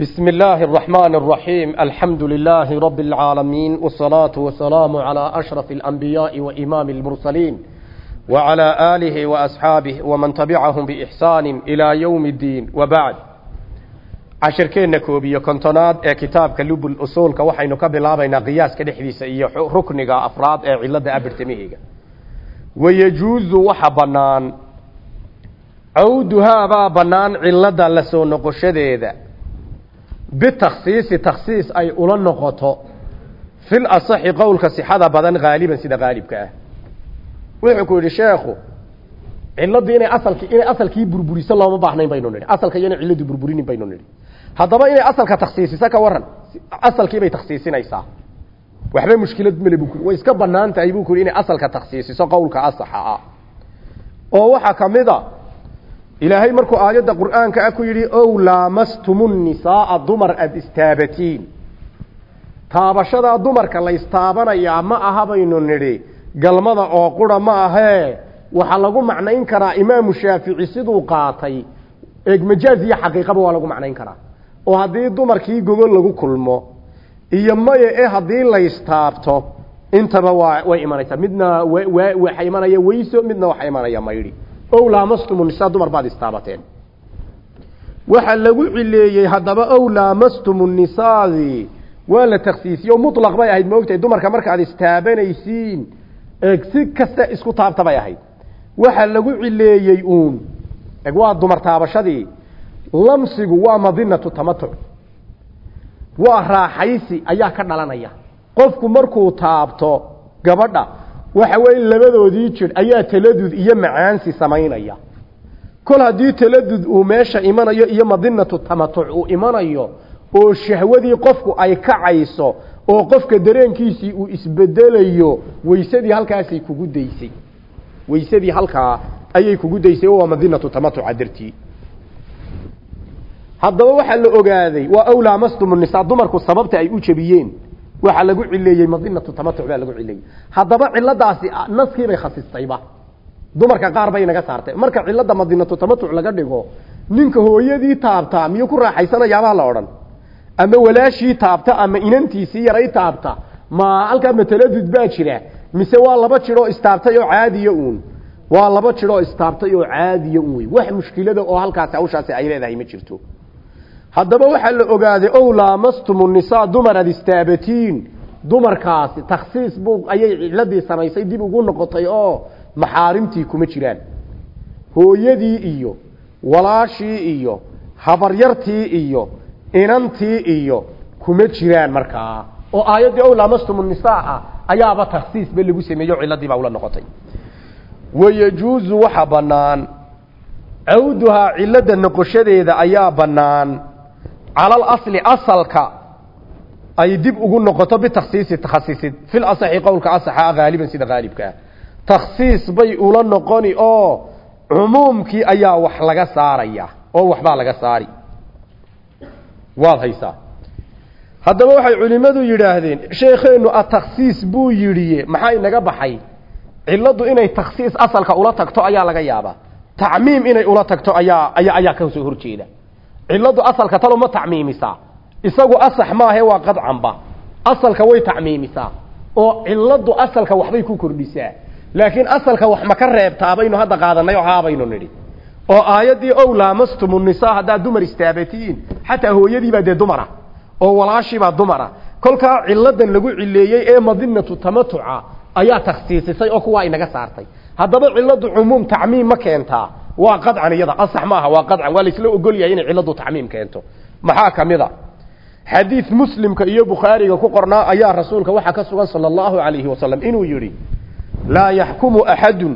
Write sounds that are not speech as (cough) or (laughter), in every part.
بسم الله الرحمن الرحيم الحمد لله رب العالمين والصلاة والسلام على أشرف الأنبياء وإمام المرسلين وعلى آله وأصحابه ومن تبعهم بإحسان إلى يوم الدين وبعد cashirkeenna koobiyo kontonaad ee kitaabka lubul usuulka waxaynu ka bilaabaynaa qiyaaska dhexdiisa iyo rukniga afraad ee cilada abirtamihiga wayajuuzu waxa bannaan cawduhaabaa bannaan cilada la soo noqoshadeeda bitakhsiisi takhsiis ay ula noqoto fil asaxi qowlka sixada badan haaliban sida haalibka ah wuxuu ku inay asalki inay asalkii burburiso looma baahnayn baynu nidhi asalka inay ciladu burburinin baynu nidhi haddaba inay asalka takhsiisiso ka waran asalkii bay takhsiisinaysaa waxba mushkilad male buu way iska bannaan tahay buu kuri inay asalka takhsiisiso qowlka asaxa oo waxaa ka mid a ilaahay markuu aayadda qur'aanka ah ku yidhi ow laamastumu nisaaa dumar aada istaabatiin. Taabashadaa dumarka la istaabanayaa ma aha baynu nidhi galmada oo qura ma ahee waxaa lagu macnayn karaa imaamu shaafici siduu qaatay. Eegmajaaz iyo xaqiiqaba waa lagu macnayn karaa. Oo haddii dumarkii gogol lagu kulmo iyo maya e haddii laystaabto intaba waa way imanaysaa. Midna waxa imanaya weyso midna waxa imanaya maydhi ow laamastumu nisaa dumar baad istaabateen? Waxaa lagu cileeyey haddaba ow laamastumu nisaadii waa la takhsiisiye oo mutlaq bay ahayd maogtahay dumarka markaad istaabanaysiin si kasta isku taabta bay ahayd. Waxaa lagu cileeyey uun eg waa dumar taabashadii. Lamsigu waa madinatu tamatuc waa raaxaysi ayaa ka dhalanaya. Qofku markuu taabto gabadha waxa weeye labadoodii jir ayaa taladud iyo macaansi samaynaya. Kol haddii taladud uu meesha imanayo iyo madinatu tamatuc uu imanayo oo shahwadii qofku ay kacayso oo qofka dareenkiisii uu isbedelayo weysadii halkaasay kugu daysay. Weysadii halkaa ayay kugu daysay oo waa madinatu tamatuca dartii. Haddaba waxaa la ogaaday waa awlaa mastum nisaa dumarku sababta ay u jebiyeen waxaa lagu cileeyey madinatu tamatuc baa lagu cileeyey haddaba ciladaasi naskiibay khasistayba. Dumarka qaar bay naga saartay. Marka cilada madinatu tamatuc laga dhigo ninka hooyadii taabtaa miyuu ku raaxaysanayaabaa la odhan? Ama walaashii taabta ama inantiisii yaray taabta? Ma halkaa mataladud baa jira. Mise waa laba jiroo istaabtay oo caadiya uun. Waa laba jiroo istaabtay oo caadiya un wey. Wax mushkilada oo halkaasi hawshaasi ay leedahay ma jirto haddaba waxaa la ogaaday ow laamastumu nisaa dumar aad istaabatiin. Dumarkaasi takhsiis buu ayay ciladii samaysay dib ugu noqotay oo maxaarimtii kuma jiraan. Hooyadii iyo walaashii iyo habaryartii iyo inantii iyo kuma jiraan markaa oo aayaddii ow laamastumu nisaa ayaaba takhsiisba lagu sameeyo ciladii baa ula noqotay. Wayajuuzu waxa bannaan. Cawduhaa cilada noqoshadeeda ayaa bannaan cala alasli asalka ay dib ugu noqoto bitakhsiisi takhasiisid fil asaxi qowlka asaxa haaliban sida haalibka ah takhsiis bay ula noqoni oo cumuumkii ayaa wax laga saaraya oo waxbaa laga saari. Waad haysaa. Haddaba waxay culimmadu yidhaahdeen sheekheennu atakhsiis buu yidhi maxaa inaga baxay? Ciladu inay takhsiis asalka ula tagto ayaa laga yaabaa. Tacmiim inay ula tagto ayaa ayaa ayaa ka soo horjeeda ciladu asalka talo ma tacmiimisaa. Isagu asax maahe waa qadcanba. Asalka way tacmiimisaa. Oo ciladu asalka waxbay ku kordhisaa. Laakiin asalka wax ma ka reebtaa baynu hadda qaadanay oo haabaynu nidhi. Oo aayaddii ow laamastumu nisaa haddaad dumar istaabatiin xataa hooyadiibaa dee dumara. Oo walaashiibaa dumara. Kolkaa ciladan lagu cileeyey ee madinatu tamatuca ayaa takhsiisisay oo kuwaa inaga saartay. Haddaba ciladu cumuum tacmiim ma keentaa waa qadcan iyada asax maaha waa qadcan. Waa laisla ogol yahay inay ciladu tacmiim keento. Maxaa ka mid a xadiid muslimka iyo bukhaariga ku qornaa ayaa rasuulka waxaa ka sugan sala allahu calayhi wasalam inuu yidhi laa yaxkumu axadun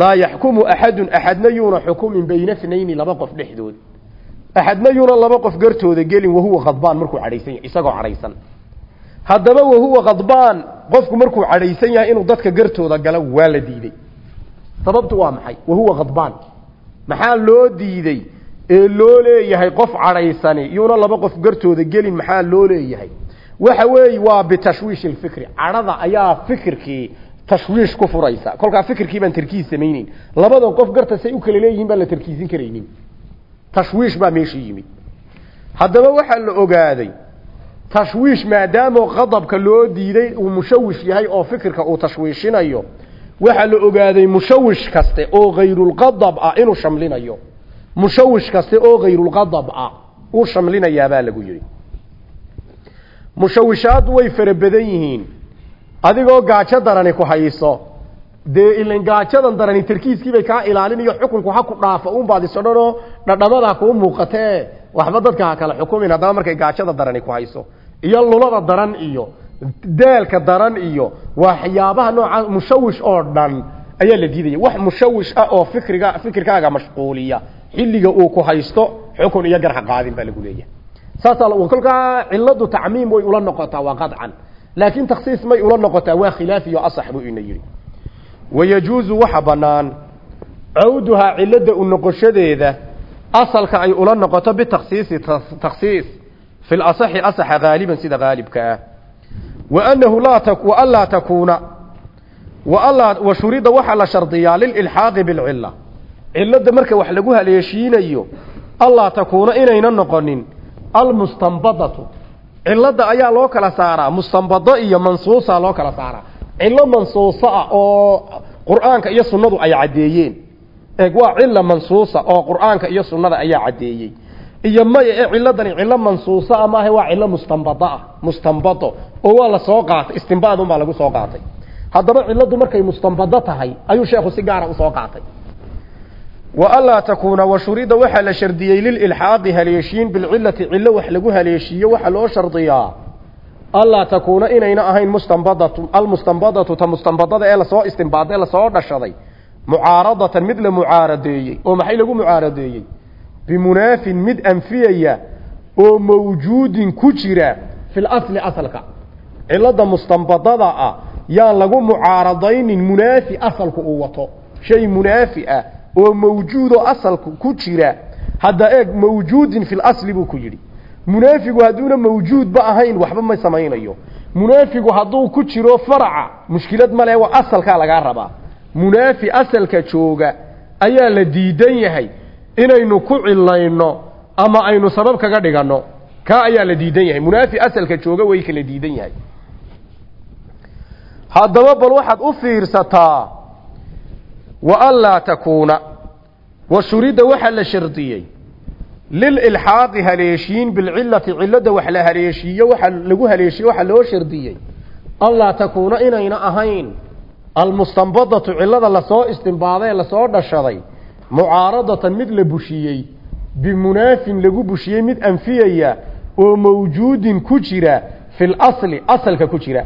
laa yaxkumu axadun axadna yuuna xukumin bayna snayni laba qof dhexdood. Axadna yuuna laba qof gartooda gelin wahuwa khadbaan markuu cadhaysan yahay isagoo cadhaysan. Haddaba wahuwa khadbaan qofku markuu cadhaysan yahay inuu dadka gartooda galo waa la diiday sababtu waa maxay? Wahuwa khadbaan maxaa loo diiday? Ee loo leeyahay qof cadhaysani yuuna laba qof gartooda gelin maxaa loo leeyahay? Waxa weeye waa bitashwiish ilfikri cadhada ayaa fikirkii tashwiish ku furaysa. Kolkaa fikirkii baan tarkiis samayneyn labadan qof garta say u kala leeyihiin baan la tarkiisin karaynin. Tashwiish baa meeshii yimid. Haddaba waxaa la ogaaday tashwiish maadaamoo qadabka loo diiday uu mushawish yahay oo fikirka uu tashwiishinayo waxaa la ogaaday mushawish kaste oo hayrulqadab ah inuu shamlinayo. Mushawish kaste oo hayrulqadab ah uu shamlinayaabaa lagu yidhi. Mushawishaaddu way fara badan yihiin. Adigoo gaajo darani ku hayso dee ilan gaajadan darani tarkiiskiibay kaa ilaalinayo xukunku ha ku dhaafo unbaad iso dhanoo dhadhamadaa kuu muuqatee waxba dadka ha kala xukumin haddaba markay gaajada darani ku hayso. Iyo lulada daran iyo daalka daran iyo waxyaabaha nooca mushawish oo dhan ayaa la diidaya. Wax mushawish ah oo fikriga fikirkaaga mashquuliya xilliga uu ku haysto xukun iyo garxa qaadin baa lagu leeyahay. Saasaa kolkaa ciladu tacmiim way ula noqotaa waa qadcan. Laakiin takhsiis may ula noqotaa waa khilaaf iyo asax buu ina yidhi. Wayajuuzu waxa bannaan cawduhaa cilada u noqoshadeeda asalka ay ula noqoto bitakhsiisi takhsiis fi lasaxi asaxa haaliban sida haalibka ah waanahu laa waan laa takuuna waanlaa wa shurida waxaa la shardiyaa lililxaaqi bilcila cilada marka wax lagu haleeshiinayo allaa takuuna inayna noqonin almustanbadatu cilada ayaa loo kala saaraa mustanbado iyo mansuusa loo kala saaraa cilo mansuuso ah oo qur'aanka iyo sunnadu ay caddeeyeen eeg waa cila mansuusa oo qur'aanka iyo sunnada ayaa caddeeyey iyo maya ee ciladani cilo mansuuso ah maaha waa cilo mustanbado ah mustanbado. Oo waa la soo qaatay istinbaadun baa lagu soo qaatay. Haddaba ciladu markay mustanbado tahay ayuu sheekhu si gaara u soo qaatay. Waanlaa takuuna washurida waxaa la shardiyey lililxaaqi haleeshiin bilcilati cilo wax lagu haleeshiiyo waxaa loo shardiyaa. Anlaa takuuna inayna ahayn mustanbadatu almustanbadatu ta mustanbadada ee la soo istinbaada la soo dhashaday. Mucaaradatan mid la mucaaradeeyey oo maxay lagu mucaaradeeyey bimunaafin mid anfiyaya oo mawjuudin ku jira fi lasli asalka. Cilada mustanbadada ah yaan lagu mucaaradaynin munaafi asalku uu wato. Shay munaafi ah oo mawjuudoo asalku ku jira. Hadda eeg mawjuudin fi lasli buu ku yidhi. Munaafigu hadduuna mawjuudba ahayn waxba ma samaynayo. Munaafigu hadduu ku jiro faraca mushkilad male waa asalkaa lagaa rabaa. Munaafi asalka jooga ayaa la diidan yahay inaynu ku cilayno ama aynu sabab kaga dhiganno kaa ayaa la diidan yahay. Munaafi asalka jooga way kala diidan yahay. Haddaba bal waxaad u fiirsataa wa anlaa takuuna wa shurida waxaa la shardiyey lililxaaqi haleeshiin bilcilati cilada wax la haleeshiiyo waxa lagu haleeshiye waxaa loo shardiyey. Anlaa takuuna inayna ahayn almustanbadatu cilada la soo istinbaadee la soo dhashaday mucaaradatan mid la bushiyey bimunaafin lagu bushiyey mid anfiyaya oo mawjuudin ku jira fi lasli asalka ku jira.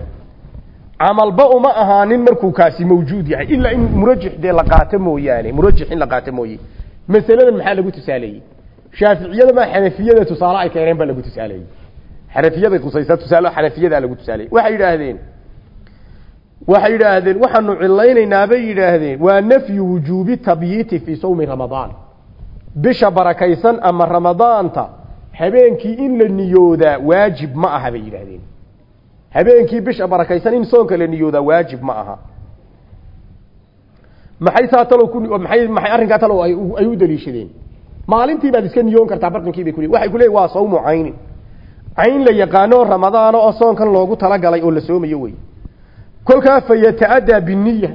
Camalba uma ahaanin markuu kaasi mawjuud yahay ilaa in murajix dee la qaato mooyaane murajix in la qaato mooye. Masaladan maxaa lagu tusaaleeyey shaaficiyada ma xanafiyada tusaale ay keeneen baa lagu tusaaleeyey xanafiyada kusaysa tusaale xanafiyada lagu tusaaleeyey waxay yidhaahdeen waxay yidhaahdeen waxaanu cilaynaynaa bay yidhaahdeen waa nafyu wujuubi tabyiiti fii sawmi ramadaan. Bisha barakaysan ama ramadaanta habeenkii in la niyoodaa waajib ma aha bay yidhaahdeen. Habeenkii bisha barakaysan in soonka la niyoodaa waajib ma aha. Maxay saa talow ku maxay maxay arrinkaa talow ay u daliishadeen? Maalintii baad iska niyoon kartaa barqinkii bay ku leeyihiin waxay ku leeyihiin waa sawmu caynin. Cayn la yaqaano ramadaano oo soonkan loogu talagalay oo la soomayo wey kolkaa fa yata'addaa biniya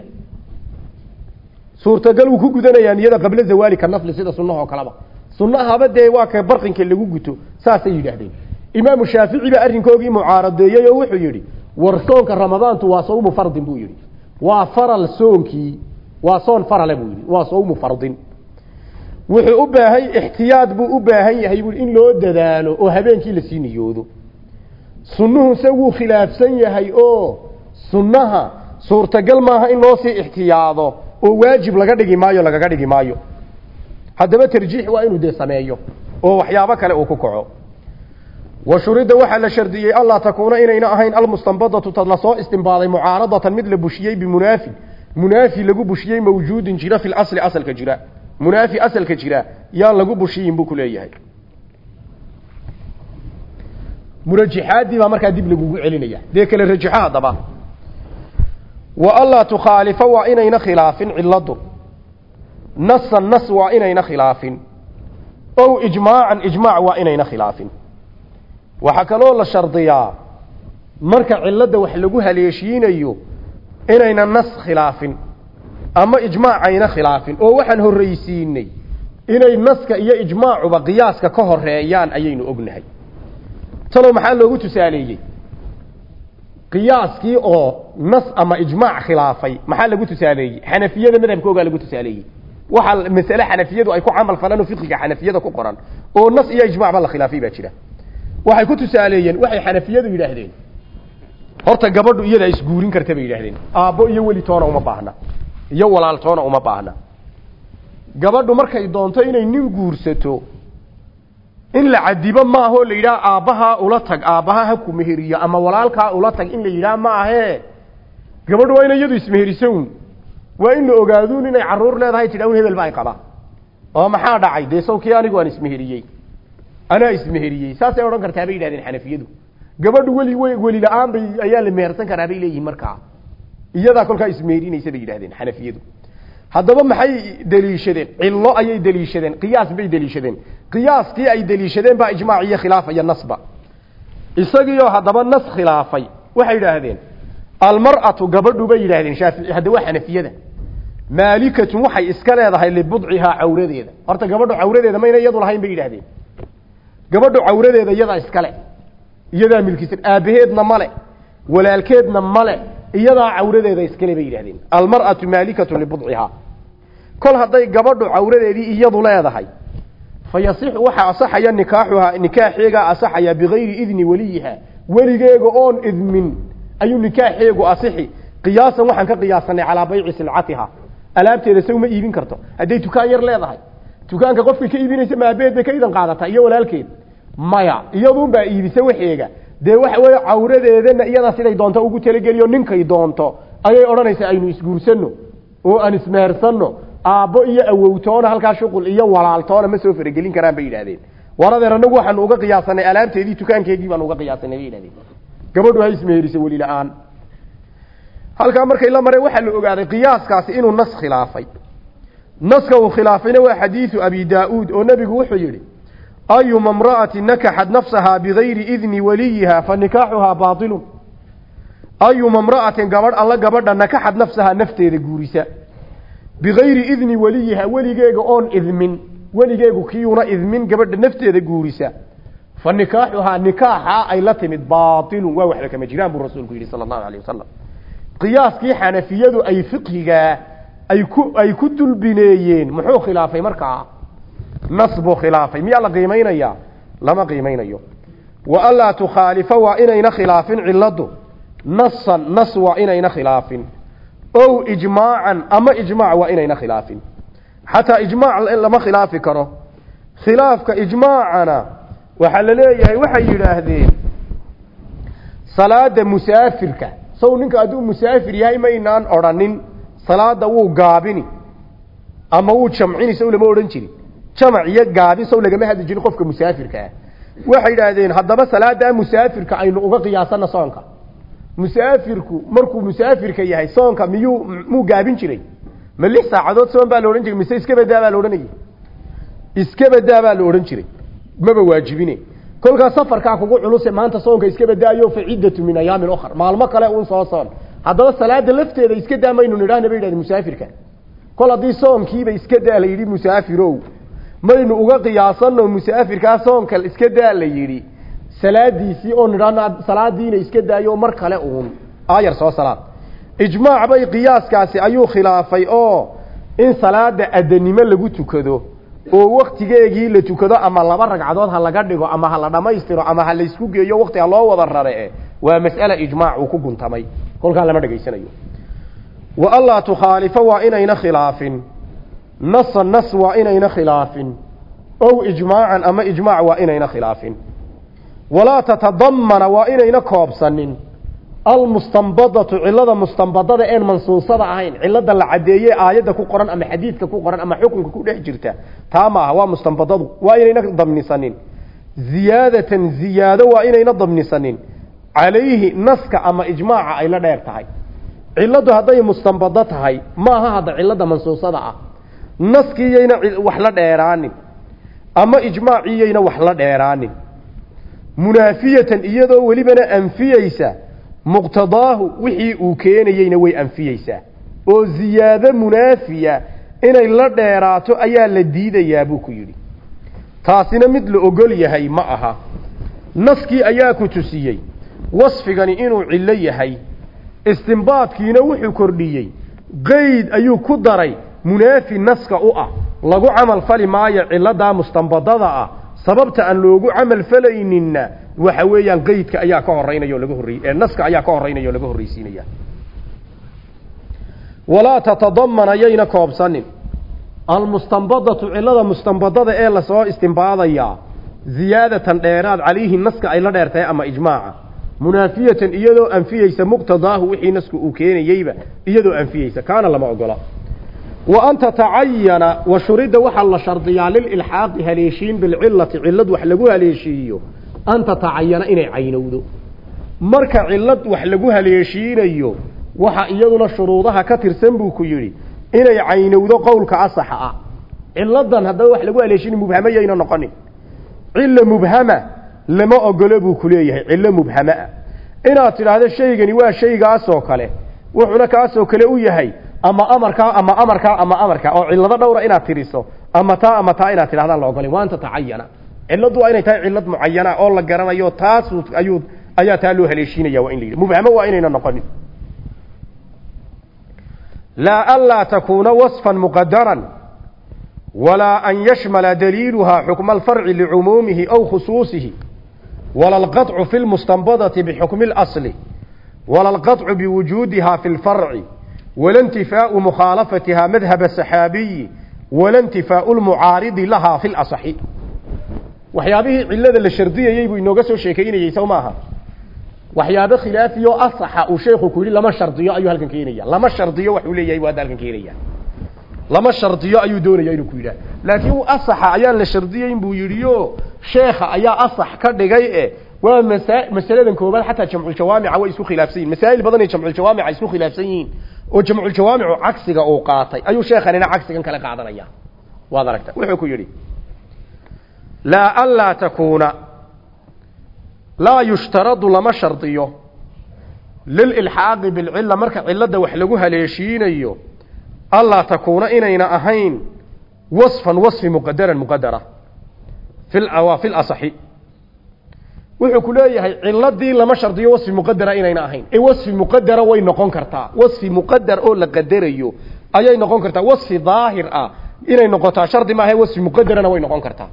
suurtagal wuu ku gudanayaa niyada qabla zawaali ka nafli sida sunnaha oo kaleba sunnahaba dee waa ka barqinka lagu guto saasay yidhaahdeen. Imaamu shaafici baa arrinkoogii mucaaradeeyey oo wuxuu yidhi war soonka ramadaantu waa sawmu fardin buu yidhi. Waa faral soonkii waa soon farale buu yidhi. Waa sawmu fardin. Wuxuu u baahan ixtiyaad buu u baahan yahay bui in loo dadaalo oo habeenkii la sii niyoodo sunnuhuse wuu khilaafsan yahay sunnaha suurtagal maaha in loo sii ixtiyaado oo waajib laga dhigi maayo lagaga dhigi maayo. Haddaba tarjiix waa inuu dee sameeyo oo waxyaabo kale uu ku kaco. Wa shurida waxaa la shardiyey anlaa takuuna inayna ahayn almustanbadatu tad la soo istinbaaday mucaaradatan mid la bushiyey bimunaafin munaafi lagu bushiyey mawjuudin jira fi lasli asalka jira. Munaafi asalka jira yaan lagu bushiyin buu ku leeyahay. Murajixaaddii baa markaa dib lagugu celinaya dee kale rajaxo wa anlaa tukhaalifa waa inayna khilaafin ciladu nasan nas waa inayna khilaafin. Ow ijmaacan ijmaac waa inayna khilaafin. Waxaa kaloo la shardiyaa marka cilada wax lagu haleeshiinayo inayna nas khilaafin ama ijmaac ayna khilaafin. Oo waxaan horreysiinay inay naska iyo ijmaacuba qiyaaska ka horeeyaan ayaynu ognahay. Talow maxaa loogu tusaaleeyey qiyaaskii oo nas ama ijmaac khilaafay maxaa lagu tusaaleeyey? Xanafiyada madhabkoogaa lagu tusaaleeyey. Waxa masale xanafiyadu ay ku camal falaan oo fiqiga xanafiyada ku qoran oo nas iyo ijmacba la khilaafay baa jira. Waxay ku tusaaleeyeen waxay xanafiyadu yidhaahdeen horta gabadhu iyada isguurin karta bay yidhaahdeen. Aabbo iyo weli toona uma baahna iyo walaal toona uma baahna. Gabadhu markay doonto inay nin guursato in la cadibo maahoo la yidhaha aabbahaa ula tag aabbaha ha ku meheriyo ama walaalkaa ula tag in la yidhaha maahee gabadhu waa ina iyadu ismeherisown waa in la ogaaduun inay carruur leedahay tidha un hebel ba ay qabaa oo maxaa dhacay? Dee sawkii anigu aan ismeheriyey. Anaa ismeheriyey. Saasay odhan kartaa bay yidhahdeen xanafiyadu. Gabadhu weli weli la'aan bay ayaa la mehersan karaa bay leeyihiin markaa. Iyadaa kolkaa ismeherinaysa bay yidhahdeen xanafiyadu haddaba maxay deliishadeen? Cillo ayay deliishadeen. Qiyaas bay deliishadeen. Qiyaaskii ay deliishadeen baa ijmaac iyo khilaaf iyo nasba. Isagiioo haddaba nas khilaafay. Waxay yidhaahdeen almar'atu gabadhu bay yidhahdeen shaafici. Hadda waa xanafiyada. Maalikatun waxay iska leedahay libudcihaa cawradeeda. Horta gabadhu cawradeeda mayna iyadu lahayn bay yidhahdeen gabadhu cawradeeda iyadaa iskale iyadaa milkisan aabaheedna male walaalkeedna male iyadaa cawradeeda iskale bay yidhahdeen almar'atu maalikatu libudcihaa kol hadday gabadhu cawradeedii iyadu leedahay fa yasixu waxaa asaxaya nikaaxuhaa nikaaxeegaa asaxaya bigayri idni weliyiha weligeega oon idmin ayuu nikaaxeegu asixi. Qiyaasan waxaan ka qiyaasanay calaa bayci silcatiha. Alaabteeda se uma iibin karto. Hadday tukaan yar leedahay tukaanka qofkay ka iibinaysa maabeed bay ka idan qaadataa iyo walaalkeed. Maya iyaduunbaa iibisa waxeega dee waxa weeye cawradeedana iyadaa siday doonto ugu talageliyo ninkay doonto ayay odhanaysaa aynu isguursano oo aan ismehersano aabbo iyo awowtoona halkaa shuqul iyo walaaltoona ma soo faragelin karaan bay yidhahdeen waradeer anagu waxaanu uga qiyaasanay alaabteedii tukaankeegii baanu uga qiyaasanay bay yidhahdeen gabadhu ha ismeherisa weli la'aan. Halkaa markay la mareen waxaa la ogaaday qiyaaskaasi inuu nas khilaafay. Naska uu khilaafayna waa xadiidu abi daa-uud oo nebigu wuxuu yidhi ayuma nakaxat nafsahaa bigayri idni waliyiha fa nikaaxuhaa baailun ayuma mra'atin gabadh alla gabadha nakaxad nafsahaa nafteeda guurisa bigayri idni weliyiha weligeega oon idmin weligeegu kiiuna idmin gabadha nafteeda guurisa fa nikaaxuhaa nikaaxa ay la timid baailun waa waxba kama jiraan buu rasuulku yidhi sala allahu alayh wasalam qiyaaskii xanafiyadu ay fiqhigaa ay ku ay ku dulbineeyeen muxuu khilaafay markaa nas buu khilaafay. Miyaa la qiimaynayaa lama qiimaynayo wa anlaa tukhaalifa waa inayna khilaafin ciladu nasan nas waa inayna khilaafin. Ow ijmaacan ama ijmaac waa inayna khilaafin. Xataa ijmaac lama khilaafi karo. Khilaafka ijmaacana waxaa la leeyahay waxay yidhaahdeen salaada musaafirka. Saw ninka hadduu musaafir yahay maynaan odhanin salaada wuu gaabini ama wuu jamcini saw lama odhan jirin jamac iyo gaabin saw lagama hadli qofka musaafirka ah. Waxay yidhaahdeen haddaba salaadaa musaafirka aynu uga qiyaasana soonka. Musaafirku markuu musaafirka yahay soonka miyuu muu gaabin jiray? Ma lix saacadood soon baa la jiray mise iska badaa baa la odhanayay? Iska badaa baa la odhan jiray. Maba waajibine. Kolkaas safarkaa kugu culuse maanta soonka iska badaayo fa min ayaamin ukhar maalmo kale uun soo soon. Haddaba salaada lafteeda iska daa maynu nidhaahna bay yidhahdeen musaafirka. Kol haddii soonkiiba iska daa la musaafirow maynu uga qiyaasano musaafirkaa soonka iska daa la yidhi salaadiisii oo nidhaahna salaadiina iska daayo mar kale uun. Aayar soo salaad. Ijmaac bay qiyaaskaasi ayuu khilaafay oo in salaada adanimo lagu tukado oo waktigeegii la tukado ama laba ragcadood ha laga dhigo ama ha la dhammaystiro ama ha laysku geeyo wakti ha loo wada rare waa mas'ale ijmaac uu ku guntamay. Kolkaa lama dhegaysanayo. Wa anlaa tukhaalifa waa inayna khilaafin nasa nas waa inayna khilaafin. ow ijmaacan ama ijmaac waa inayna khilaafin. walaa tatadamana waa inayna koobsanin. almustanbadatu cilada mustanbadada een mansuusada ahayn. cilada la cadeeye aayadda ku qoran ama xadiidka ku qoran ama xukunka ku dhex jirta. Taa maaha waa mustanbadadu waa inayna damnisanin. ziyaadatan ziyaado waa inayna damnisanin. calayhi naska ama ijmaaca ay la dheer tahay ciladu hadday mustanbado tahay maaha hadda cilada mansuusada ah naskiyayna wax la dheeraanin. Ama ijmaaciyayna wax la dheeraanin. Munaafiyatan iyadoo welibana anfiyeysa muqtadaahu wixii uu keenayeyna way anfiyeysaa oo ziyaado munaafiya inay la dheeraato ayaa la diidayaa buu ku yidhi. Taasina mid la ogol yahay ma aha. Naskii ayaa ku tusiyey. Wasfigani inuu cillo yahay. Istimbaadkiina wuxuu kordhiyey. Qeyd ayuu ku daray munaafi naska u ah lagu camal fali maayo ciladaa mustanbadada ah sababta aan loogu camal falayninna waxa weeyaan qeydka ayaa ka horeynaya oo laga horrey ee naska ayaa ka horeynaya oo laga horreysiinaya. Walaa tatadamana yayna koobsanin. Almustanbadatu cilada mustanbadada ee la soo istimbaadayaa ziyaadatan dheeraad calayhi naska ay la dheertahay ama ijmaaca. Munaafiyatan iyadoo anfiyeysa muqtadaahu wixii nasku uu keenayeyba iyadoo anfiyeysa kaana lama ogola shardiyaa lililxaaqi haleeshiin bilcilati cilad wax lagu haleeshiiyo. An tatacayana inay caynowdo. Marka cilad wax lagu haleeshiinayo waxa iyaduna shuruudaha ka tirsan buu ku yidhi inay caynowdo qowlka asaxa ah. Ciladan haddaba wax lagu haleeshiina mubhamo yayna noqonin. Cilo mubhama lama ogolo buu ku leeyahay cillo mubhamaa inaad tidhaahdo shaygani waa shaygaasoo kale wuxuuna kaasoo kale u yahay ama amarkaa ama amarkaa ama amarkaa oo cillado dhowra inaad tiriso ama taa ama taa inaad tidhahdaan la ogolay waanta tacayana cilladdu waa inay tahay cillad mucayana oo la garanayo taas ayuu ayaa taa loo haleeshiinaya waa in la yidhi mubhamo waa inayna noqonin laa anlaa takuuna wasfan muqadaran walaa an yashmala daliiluhaa xukma alfarci licumuumihi aw khusuusihi wala alqaطcu fi lmustanbadati bixukmi اlasli wala alqaطcu biwujuudiha fi lfarci wala intifaau mukhaalafatiha madhab asaxaabiyi wala intifaau lmucaaridi lahaa fi lasaxi waxyaabihii cilada la shardiyayey buu inooga soo sheekeynayey sow maaha waxyaabo khilaafiyo asaxa uu sheekhu ku yidhi lama shardiyo ayuu halkan keenaya lama shardiyo waxuu leeyahay buu hadda halkan keenaya lama shardiyo ayuu doonaya inuu ku yidhaha laakiin asaxa ayaan la shardiyeyn buu yidhiyo sheekha ayaa asax ka dhigay e waa masa masaladan koobaad oo jamculjawaamicu cagsiga uu qaatay. Ayuu sheekhanina cagsigan kale qaadanaya. Waad aragta. Wuxuu ku yidhi laa anlaa takuuna laa yushtaradu lama shardiyo. Lililxaaqi bilcila marka cilada wax lagu haleeshiinayo anlaa takuuna inayna ahayn wasfan wasfi muqadaran muqadara waa fi lasaxi wuxuu ku leeyahay ciladii lama shardiyo wasfi muqadara inayna ahayn. Ee wasfi muqadara way noqon kartaa. Wasfi muqadar oo la qadarayo ayay noqon kartaa. Wasfi daahir ah inay noqotaa shardi maaha wasfi muqadarana way noqon kartaa.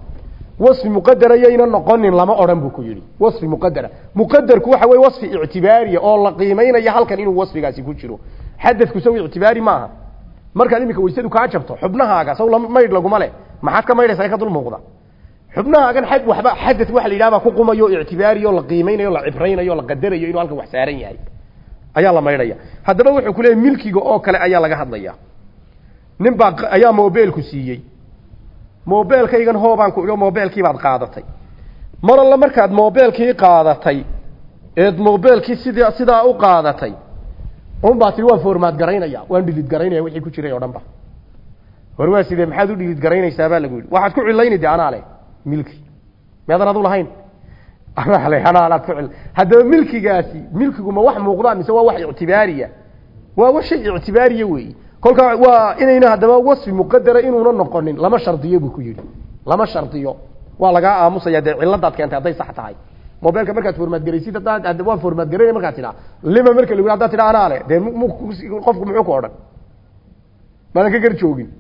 Wasfi muqadara yayna noqonin lama odhan buu ku yidhi. Wasfi muqadara muqadarku waxa weye wasfi ictibaariya oo la qiimaynaya halkan inuu wasfigaasi ku jiro. Xadadku saw ictibaari maaha. Markaad iminka waysadu kaa jabto xubnahaaga saw maydh laguma leh. Maxaad ka maydhaysaa ka dul muuqda xubnahaagan xad waxba xadad waxa la yidhahdaa ku qumayo ictibaariyo la qiimaynayo la cibraynayo la qadarayo inuu halkan wax saaran yahay. Ayaa la maydhaya. Haddaba wuxuu ku leeyahy milkiga oo kale ayaa laga hadlaya nin baa ayaa mobeelku siiyey. Mobeelkaygan hoobaan ku igo mobeelkii baad qaadatay. Mar alla markaad mobeelkii qaadatay eed mobeelkii sidaa sidaa u qaadatay un baa tii waan formaad garaynaya waan dhilid garaynaya wixii ku jiray oo dhan ba. War waa sidee maxaad u dhilid garaynaysaa baa lagu yidhi. Waxaad ku cilayni de anaa leh milki. Meedan adu lahayn. (laughs) Haddaba milkigaasi milkigu ma wax muuqdaa mise waa wax ictibaariya? Waa wa shay ictibaariya weeyi kolkaa waa inayna haddaba wasfi muqadara inuuna noqonin. Lama shardiyo buu ku yidhi. Lama shardiyo. Waa lagaa aamusaya dee ciladaad keentay hadday sax tahay. Mobeelka markaad formaad garaysid haddaad waan formaad garaynay markaad tidhaa lima marka lagu haddaad tidhaa anaa le dee qofku muxuu ku odhan? Maadan ka gar joogin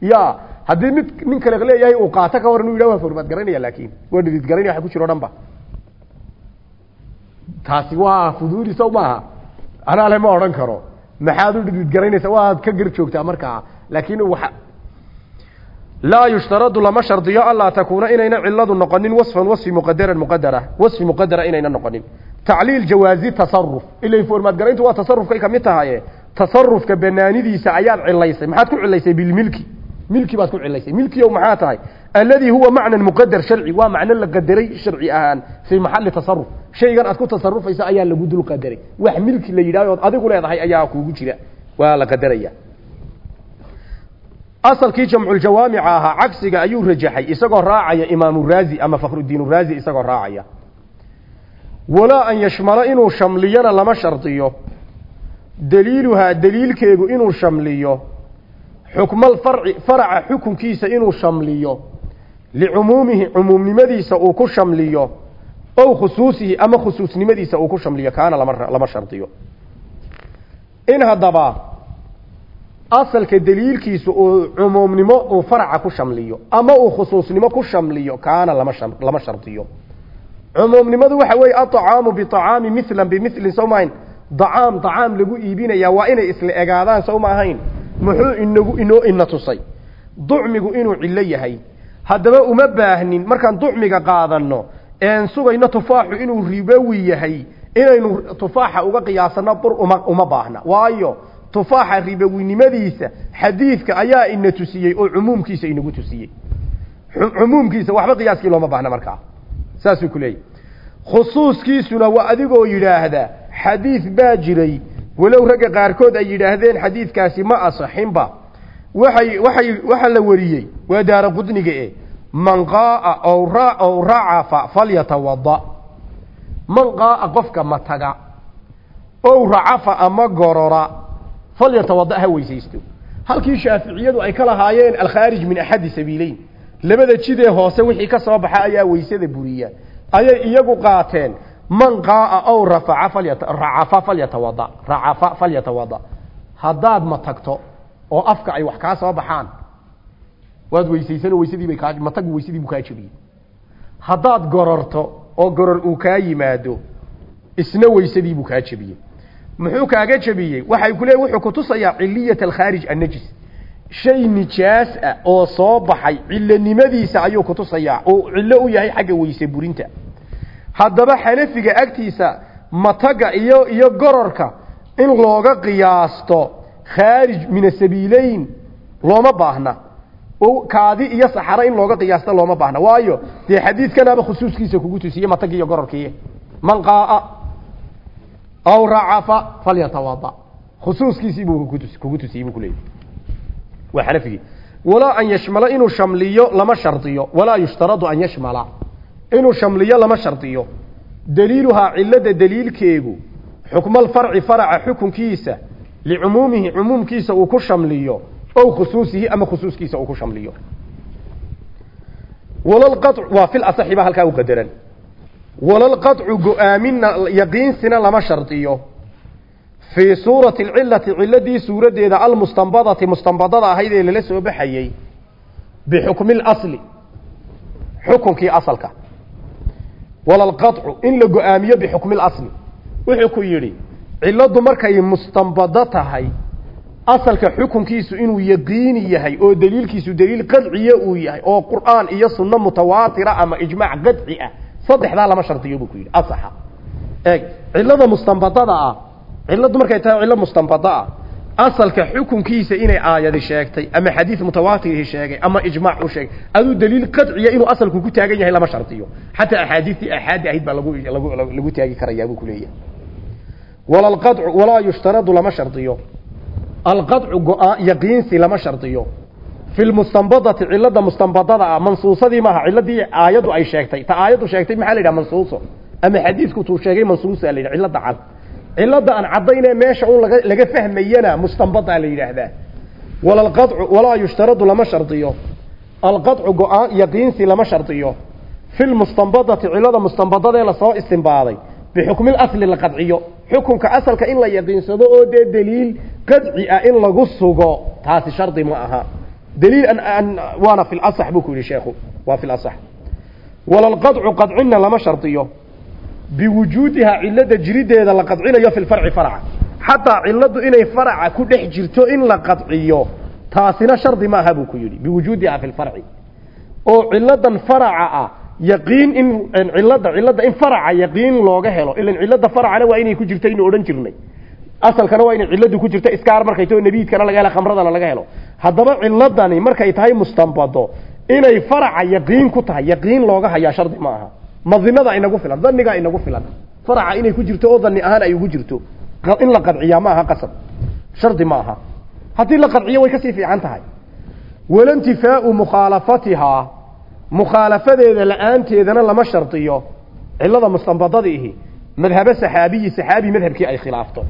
ya haddii mid nin kale leeyahay uu qaato ka waran u yidhah waan formaad garanaya laakin waa dhidid garanaya waxa ku jiro o dhan ba. Taasi waa fuduuli saw maaha anaa le ma odhan karo. Maxaad u dhidid garaynaysa waad ka gar joogtaa markaa. Laakin wa laa yushtaradu lama shardiyo anlaa takuuna inayna ciladu noqonin wasfan wasfi muqadaran muqadara wasfi muqadara inayna noqonin. Tacliil jawaazi tasaruf ila formaad garayntu waa tasarufkay ka mid tahaye. Tasarufka banaanidiisa ayaad cilaysay maxaad ku cilaysay bilmilki milki baad ku cilaysay. Milkiyow maxaa tahay? Alladii huwa macnan muqadar sharci. Waa macno la qadaray sharci ahaan. Fii maxali tasaruf shaygan aad ku tasarufaysa ayaa lagu dul qadaray. Wax milki la yidhahyo ood adigu leedahay ayaa kuugu jira. Waa la qadaraya. Asalkii jamculjawaamica ahaa cagsiga ayuu rajaxay isagoo raacaya imaamu raazi ama fakhrudiin raazi isagoo raacaya. Walaa an yashmala inuu shamliyona lama shardiyo daliiluhaa daliilkeegu inuu shamliyo xukmal farci faraca xukunkiisa inuu shamliyo licumuumihi cumuumnimadiisa uu ku shamliyo ow khusuusihi ama khusuusnimadiisa uu ku shamliyo kaana lama shardiyo. In haddaba asalka daliilkiisu uu cumuumnimo uu faraca ku shamliyo ama uu khusuusnimo ku shamliyo kaana lama lama shardiyo. Cumuumnimadu waxa weeye aطacaamu biطacaami milan bimilin sow maahayn. Dacaam dacaam lagu iibinaya waa inay isla egaadaan sow ma ahayn muxuu inagu inoo ina tusay. Ducmigu inuu cillo yahay. Haddaba uma baahnin markaan ducmiga qaadanno een sugayno tufaaxu inuu ribowi yahay inaynu tufaaxa uga qiyaasano bur uma uma baahna. Waayo tufaaxa ribowinimadiisa xadiidka ayaa ina tusiyey oo cumuumkiisa inagu tusiyey. Cumuumkiisa waxba qiyaaskii looma baahna markaa. Saasuu ku leeyahy khusuuskiisuna waa adigoo yidhaahda xadiid baa jiray walow ragga qaarkood ay yidhaahdeen xadiidkaasi ma asaxinba. Waxay waxay waxaa la wariyey waa daara qudniga e man qaaa ow ra ow racafa falyatawada man qaaa qofka mataga ow racafa ama gorora falyatawada ha weysaysto. Halkii shaaficiyadu ay ka lahaayeen alkhaarij min axadi sabiileyn labada jidee hoose wixii ka soo baxa ayaa weysada buriya. Ayay iyagu qaateen man qaaa ow rafaca falyatawada racafa falyatawada. Haddaad matagto oo afka ay wax kaa soo baxaan waad weysaysanoo weysadii bay kaa matagu weysadii buu kaa jebiyey haddaad gororto oo goror uu kaa yimaado isna weysadii buu kaa jebiyey muxuu kaaga jebiyey waxay ku leeyihiin wuxuu kutusayaa ciliyat alkhaarij annajis. Shay nijaas ah oo soo baxay cilonimadiisa ayuu kutusayaa oo cillo u yahay xagga weyse burinta haddaba xanafiga agtiisa mataga iyo iyo gororka in looga qiyaasto khaarij min asabiileyn looma baahna. Kaadi iyo saxaro in looga qiyaasto looma baahna. Waayo dee xadiidkanaaba khusuuskiisa kugu tusiye matagi iyo gororkii man qaaa aw racafa falyatawada khusuuskiisii buu kugu tusiyey buu kuleeyay waa xanafigii walaa an yashmala inuu shamliyo lama shardiyo. Walaa yushtaradu an yashmala inuu shamliyo lama shardiyo. Daliiluhaa cilada daliilkeegu xukmal farci faraca xukunkiisa licumuumihi cumuumkiisa uu ku shamliyo ow khusuusihi ama khusuuskiisa uu ku shamliyo. Walalqac waa fil asaxi baa halkaa u qadaran. Walalqaطcu go'aamina yaqiinsina lama shardiyo. Fii suurati alcilati ciladii suuraddeeda almustanbadati mustanbadada ahayd ee lala soo baxayey bixukmi اlasli xukunkii asalka walalqaطcu in la go'aamiyo bixukmi اlasli wuxuu ku yidhi ciladu markay mustanbado tahay asalka xukunkiisu inuu yaqiini yahay oo daliilkiisu daliil qadciya uu yahay oo qur'aan iyo sunno mutawaatira ama ijmaac qadci ah saddexdaa lama shardiyo buu ku yidhi. Asaxa. Eeg mustanbadada ah ciladu markay tahay cillo mustanbado ah asalka xukunkiisa inay aayadi sheegtay ama xadiid mutawaatirihi sheegay ama ijmaac u sheegay aduu daliil qadciya inuu asalku ku taagan yahay lama shardiyo xataa axaadiistii axaadi ahayd baa lagu taagi karayaa buu kuleeyahay wala alqadcu walaa yushtaradu lama shardiyo alqadcu go'aa yaqiinsi lama shardiyo fi lmustanbadati cilada mustanbadada ah mansuusadii maaha ciladii aayaddu ay sheegtay. Ta aayaddu sheegtay maxaa la yidhaha mansuuso? Ama xadiidku tuu sheegay mansuusa la yidhaha cilada cad cilada aan caddaynee meesha un laga fahmayana mustanbadaa la yidhaahdaa. Wala walaa yushtaradu lama shardiyo. Alqadcu go'aa yaqiinsi lama shardiyo. Fi lmustanbadati cilada mustanbadadee la soo istimbaaday bixukmi asli la qadciyo. Xukunka asalka in la yaqiinsado oo dee daliil qadci ah in lagu sugo taasi shardi ma aha. Daliil waana fi lasax buu ku yidhi sheekhu. Waa fi lasax walalqadcu qadcina lama shardiyo biwujuudihaa cilada jirideeda la qadcinayo fi lfarci farca xataa ciladu inay faraca ku dhex jirto in la qadciyo taasina shardi ma aha buu ku yidhi biwujuudihaa fi lfarci oo ciladan faraca ah yaqiin in cilada cilada in faraca yaqiin looga helo ilan cilada faracana waa inay ku jirto inu odhan jirnay. Asalkana waa inay ciladu ku jirto iskaar markay tao nabiidkana laga helo khamradana laga helo. Haddaba ciladani markay tahay mustanbado inay faraca yaqiin ku tahay yaqiin looga hayaa shardi ma aha madinada inagu filan danigaa inagu filan. Faraca inay ku jirto oo dani ahaan ay ugu jirto. In la qadciyaa ma aha qasab. Shardi ma aha haddii la qadciyo way ka sii fiican tahay. Walantifaau mukhaalafatihaa. Mukhaalafadeeda la'aanteedana lama shardiyo. Cilada mustanbadadiihi madhabo saxaabiyi saxaabi madhabkii ay khilaafto.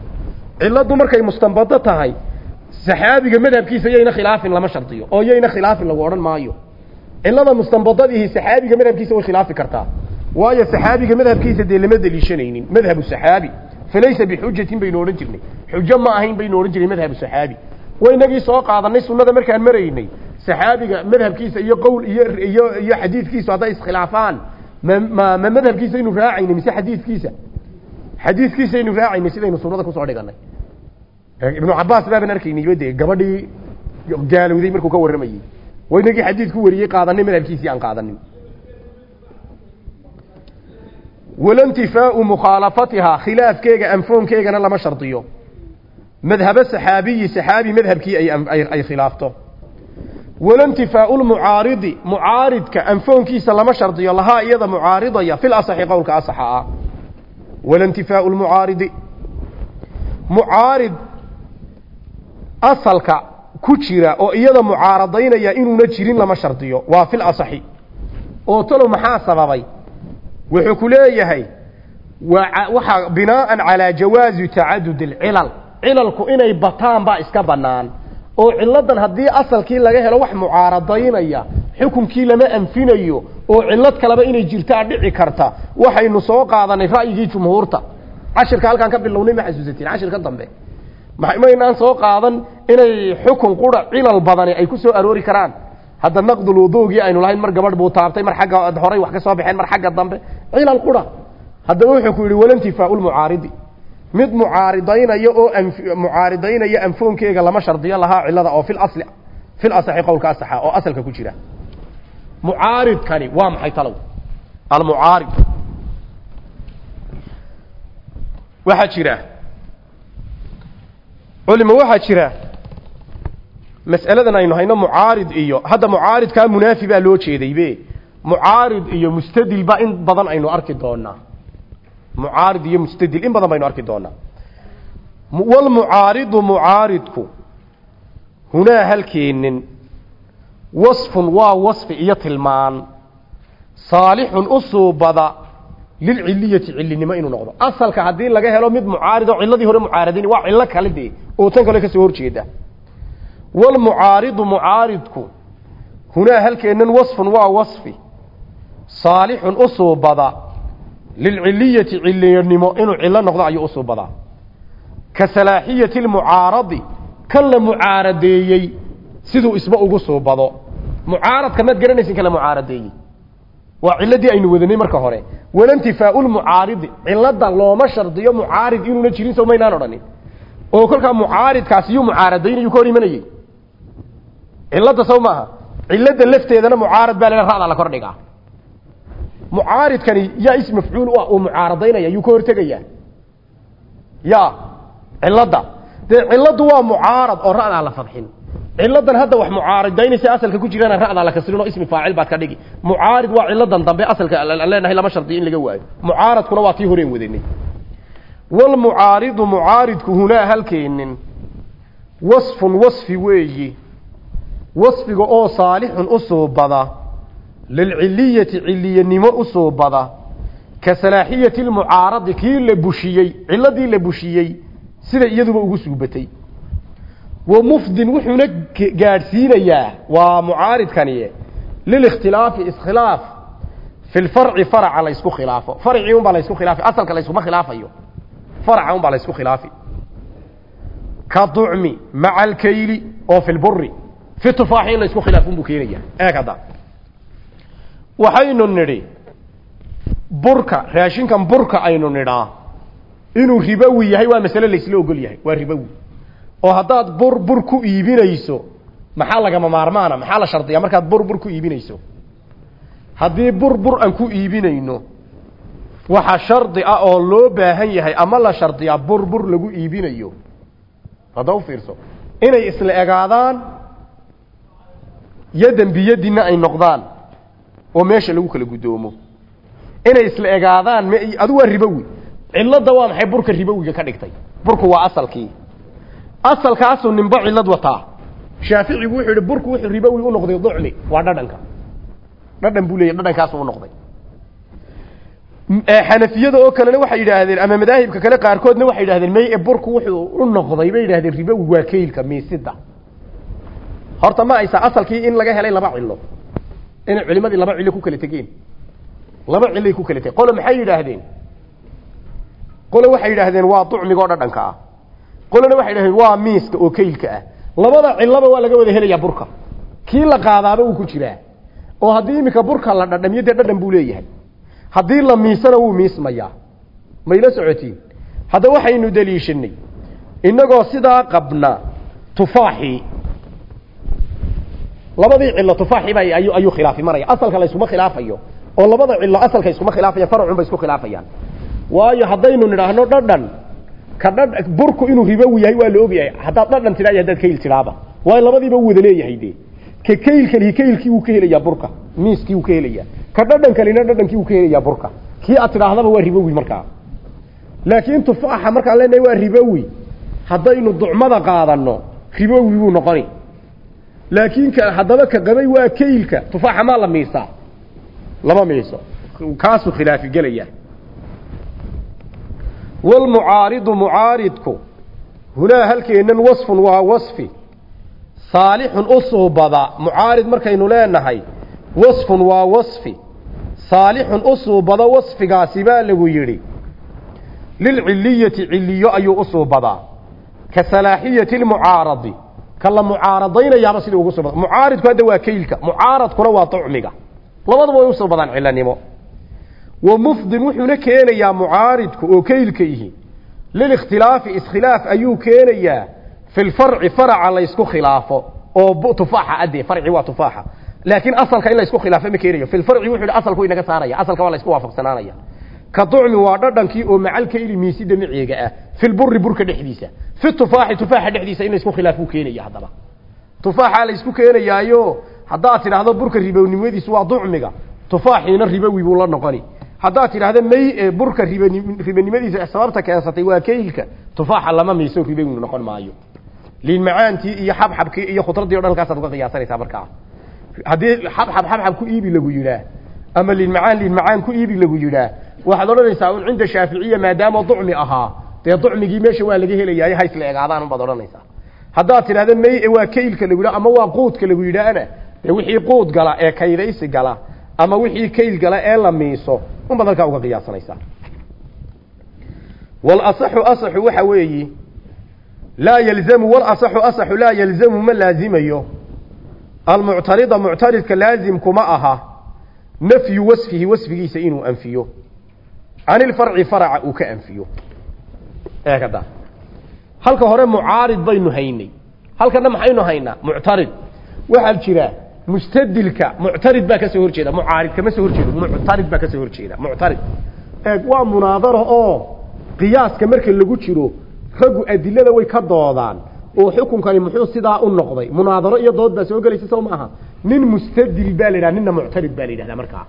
Ciladu markay mustanbado tahay saxaabiga madhabkiisa yayna khilaafin lama shardiyo oo yayna khilaafin lagu odhan maayo. Cilada mustanbadadihi saxaabiga madhabkiisa way khilaafi kartaa waayo saxaabiga madhabkiisa dee lama deliishanaynin. Madhabu saxaabi. Falaysa bixujatin baynu odhan jirnay. Xujo ma ahayn baynu odhan jirnay madhabu saxaabi. Waynagii soo qaadanay sunnada markaan maraynay. Saxaabiga madhabkiisa iyo qowl iyo iyo iyo xadiidkiisu hadday iskhilaafaan. Ma ma ma madhabkiisaynu raacaynay mise xadiidkiisa? Xadiidkiisaynu raacaynay sidaynu sunnada ku soo dhiganay ibnu cabaas baaban arkaynayba dee gabadhii gaalowday markuu ka warramayey waynagii xadiid ku wariyey qaadanay madhabkiisii aan qaadanin walantifaau mukhaalafatihaa khilaafkeega anfoonkeegana lama shardiyo. Madhabo saxaabiyi saxaabi madhabkii ay khilaafto. Walantifaau lmucaaridi mucaaridka anfoonkiisa lama shardiyo lahaa iyada mucaaridaya fil asaxi qowlka asaxa ah. Walantifaau lmucaaridi mucaarid asalka ku jira oo iyada mucaaradaynaya inuuna jirin lama shardiyo waa fil asaxi. Oo talow maxaa sababay wuxuu ku leeyahay waxaa binaaan calaa jawaazi tacadud alcilal. Cilalku inay bataan baa iska bannaan. Oo ciladan haddii asalkii laga helo wax mucaaradaynaya xukunkii lama anfinayo oo cilad kaleba inay jirtaa dhici karta waxaynu soo qaadanay ra'yigii jumhuurta. Cashirka halkaan ka bilownay ma xasuusatiin cashirka dambe. Maynaan soo qaadan inay xukun qura cilal badani ay ku soo aroori karaan. Hadda naqdul wuduugii aynu lahayn mar gabadh buu taabtay mar xagga horay wax ka soo baxeen mar xagga dambe cilal qura. Haddaba wuxuu ku yidhi walantifaau lmucaaridi mid mucaaridaynaya oo mucaaridaynaya anfoonkeega lama shardiyo lahaa cilada oo fil asli fil asaxi qowlka asaxa oo asalka ku jira. Mucaaridkani waa maxay talow? Almucaarid waxaa jira. Culima waxaa jira. Mas'aladan aynu hayno mucaarid iyo hadda mucaaridkaa munaafi baa loo jeedaybe mucaarid iyo mustadil ba in badan aynu arki doonaa. Mucaarid iyo mustadil in badan baynu arki doonaa. Walmucaaridu mucaaridku hunaa halkeenin. Wasfun waa wasfi iyo tilmaan. Saalixun u suubada lilciliyati cilinimo inuu noqdo. Asalka haddii laga helo mid mucaarid oo ciladii hore mucaaradin waa cillo kale dee oo tan kale ka soo horjeeda walmucaaridu mucaaridku hunaa halkeennan wasfun waa wasfi saalixun u suubada lilciliyati cilinimo inuu cillo noqdo ayuu u suubadaa ka salaaxiyati lmucaaradi kan la mucaaradeeyey siduu isba ugu suubado mucaaradka maad garanaysin kala mucaaradeeyey. Waa ciladii aynu wadanay marka hore. Walantifaau lmucaaridi cilada looma shardiyo mucaarid inuuna jirin sow maynaan odhanin. Oo kolkaa mucaaridkaasi yuu mucaaradaynayuu ka hor imanayey. Cilada sow maaha. Cilada lafteedana mucaarad baa lela ra'da la kor dhigaa mucaaridkani yaa is mafcuul u ah uu mucaaradaynaya yuu ka hortegayaa. Ya cilada dee ciladu waa mucaarad oo ra'daa la fadxin. Ciladan hadda wax mucaaridaynaysa asalka ku jirana ra'daa la kasrin oo ismi faacil baad ka dhigi. Mucaarid waa ciladan dambe asalka leenahay lama shardiyo in laga waayo. Mucaaradkuna waa tii horeen wadanay walmucaaridu mucaaridku hunaa halkeenin wasfun wasfi weeyi. Wasfiga oo saalixun u suubada lilciliyati ciliyanimo u suubada ka salaaxiyati lmucaaradi kii la bushiyey ciladii la bushiyey sida iyaduba ugu suubatay wa mufdin wuxuuna gaadhsiinayaa waa mucaaridkani lilikhtilaafi iskhilaaf fi lfarci faraca la ysku khilaafo farcii un baa la ysku khilaafi asalka la yskuma khilaafayo farca un baa la ysku khilaafi ka ducmi maca alkayli oo fi lburi fi tufaaxi in la ysku khilaafo unbuu keenaya eeg hadda waxaynu nidhi burka raashinkan burka aynu nidhaa inuu ribowi yahay waa masale laysla ogol yahay waa ribowi oo haddaad bur bur ku iibinayso maxaa lagama maarmaana maxaa la shardiyaa markaad bur bur ku iibinayso? Haddii bur bur aan ku iibinayno waxa shardi ah oo loo baahan yahay ama la shardiyaa bur bur lagu iibinayo hadda u fiirso. Inay isla egaadaan yadan biyadina ay noqdaan oo meesha lagu kala guddoomo inay isla egaadaan m adu waa ribowi. Cilada waa maxay burka ribowiga ka dhigtay. Burku waa asalkii. Asalkaasuu ninba cilad wataa. Shaaficigu wuxuu yihi burku wuxuu ribowi u noqday ducmi waa dhadhanka. Dhadhan buu leeyahy dhadhankaasu u noqday. Xanafiyada oo kalena waxay yidhaahdeen ama madaahibka kale qaarkoodna waxay yidhahdeen may e burku wuxuu u noqday bay yidhahdeen ribowi waa kaylka miisida horta ma aysa asalkii in laga helay laba cilo inay culimadii laba cilo ku kala tegeen laba cilay ku kala tegeen qole maxay yidhaahdeen qole waxay yidhaahdeen waa ducmiga oo dhadhanka ah qolena waxay yidhahdeen waa miiska oo kaylka ah labada cilaba waa laga wada helayaa burka kii la qaadaaba uu ku jiraa oo haddii iminka burka la dhadhamiyo dee dhadhan buu leeyahay haddii la miisana wuu miismayaa mayla socotiin hadda waxaynu daliishanay innagoo sidaa qabna tufaaxii labadii cilo tufaaxii ba ayuu ayuu khilaafi maraya. Asalka la khilaafayo oo labada cilo asalka iskuma khilaafayaan farcun bay isku khilaafayaan. Waayo haddaynu nidhaahno dhadhan ka dhadh burku inuu ribowi yahay waa la ogyahay. Haddaad dhadhan tidhaa haddaad kayl tidhaaba waayo labadiiba wada leeyahay dee. Ka kaylkalihi kaylkii uu ka helayaa burka. Miiskii uu ka helayaa. Ka dhadhan kalina dhadhankii uu ka helayaa burka. Kii aad tidhaahdaba waa ribowi markaa. Laakiin tufaaxa markaan leenahay waa ribowi. Haddaynu ducmada qaadanno ribowi buu noqoni laakiin haddaba ka qabay waa kaylka tufaaxa maa la miisaa. Lama miiso. Kaasuu khilaafi gelaya. Walmucaaridu mucaaridku hunaa halkeennan wasfun waa wasfi. Saalixun u suubada mucaarid markaynu leenahay wasfun waa wasfi. Saalixun u suubada wasfigaasi baa lagu yidhi. Lilciliyati ciliyo ayuu u suubadaa ka ka la mucaaradaynayaaba sida ugu suubada mucaaridku hadda waa kaylka mucaaradkuna waa tucmiga labaduba way u suubadaan cilanimo wa mufdin wuxuuna keenayaa mucaaridku oo kaylka yihi lilikhtilaafi iskhilaaf ayuu keenayaa fi lfarci faraca laysku khilaafo oo tufaaxa adee farci waa tufaaxa. Laakiin asalka in laysku khilaafo ma keenayo. Fi lfarci wuxuu yidhi asalku inaga saaraya asalka waa laysku waafaqsanaanaya ka ducmi waa dhadhankii oo macalkayli miisida maceega ah fi lburi burka dhexdiisa fi tufaaxi tufaaxa dhexdiisa in laysku khilaafuu keenaya haddaba tufaaxaa laysku keenayaayo haddaad tidhaahdo burka ribownimadiisu waa ducmiga tufaaxiina ribowi buu la noqoni haddaad tidhaahdo may burka ribanimadiisa sababta keensatay waa kaylka tufaaxa lama miiso ribowi noqon maayo liinmacaantii iyo xabxabkii iyo khudradii o dhan halkaasaad uga qiyaasanaysaa markaa haddii xabxab xabxab ku iibi lagu yidhaah ama liinmacaan liinmacaan ku iibi lagu yidhaah waxaad odhanaysaa un cinda shaaficiya maadaama ducmi ahaa. Dee ducmigii meesha waa laga helayaay hays la egaadaan unbaad odhanaysaa. Haddaad tidhahdo may waa kaylka lagu yidhaha ama waa quudka lagu yidhaahna dee wixii quud gala ee kaydaysi gala ama wixii kayl gala ee la miiso unbaad halkaa uga qiyaasanaysaa walasaxu asaxu waxa weeyi laa yalzamu walasaxu asaxu laa yalzamu ma laazimayo. Almuctarida muctaridka laazimkuma aha. Nafyu wasfihi wasfigiisa inuu anfiyo can faraca uu ka anfiyo. Eekada halka hore mucaarid baynu haynay. Halkana maxaynu haynaa? Muctarid. Waxaa jira mustadilka muctarid baa ka soo horjeeda mucaarid kama soo horjeedo muctarid baa ka soo horjeeda muctarid. Eeg waa munaadaro oo qiyaaska marka lagu jiro raggu adilada way ka doodaan. Oo xukunkani muxuu sidaa u noqday? Munaadaro iyo dood baa soo gelaysa soo maaha? Nin mustadil baa la yidhaha nina muctarid baa la yidhahdaa markaa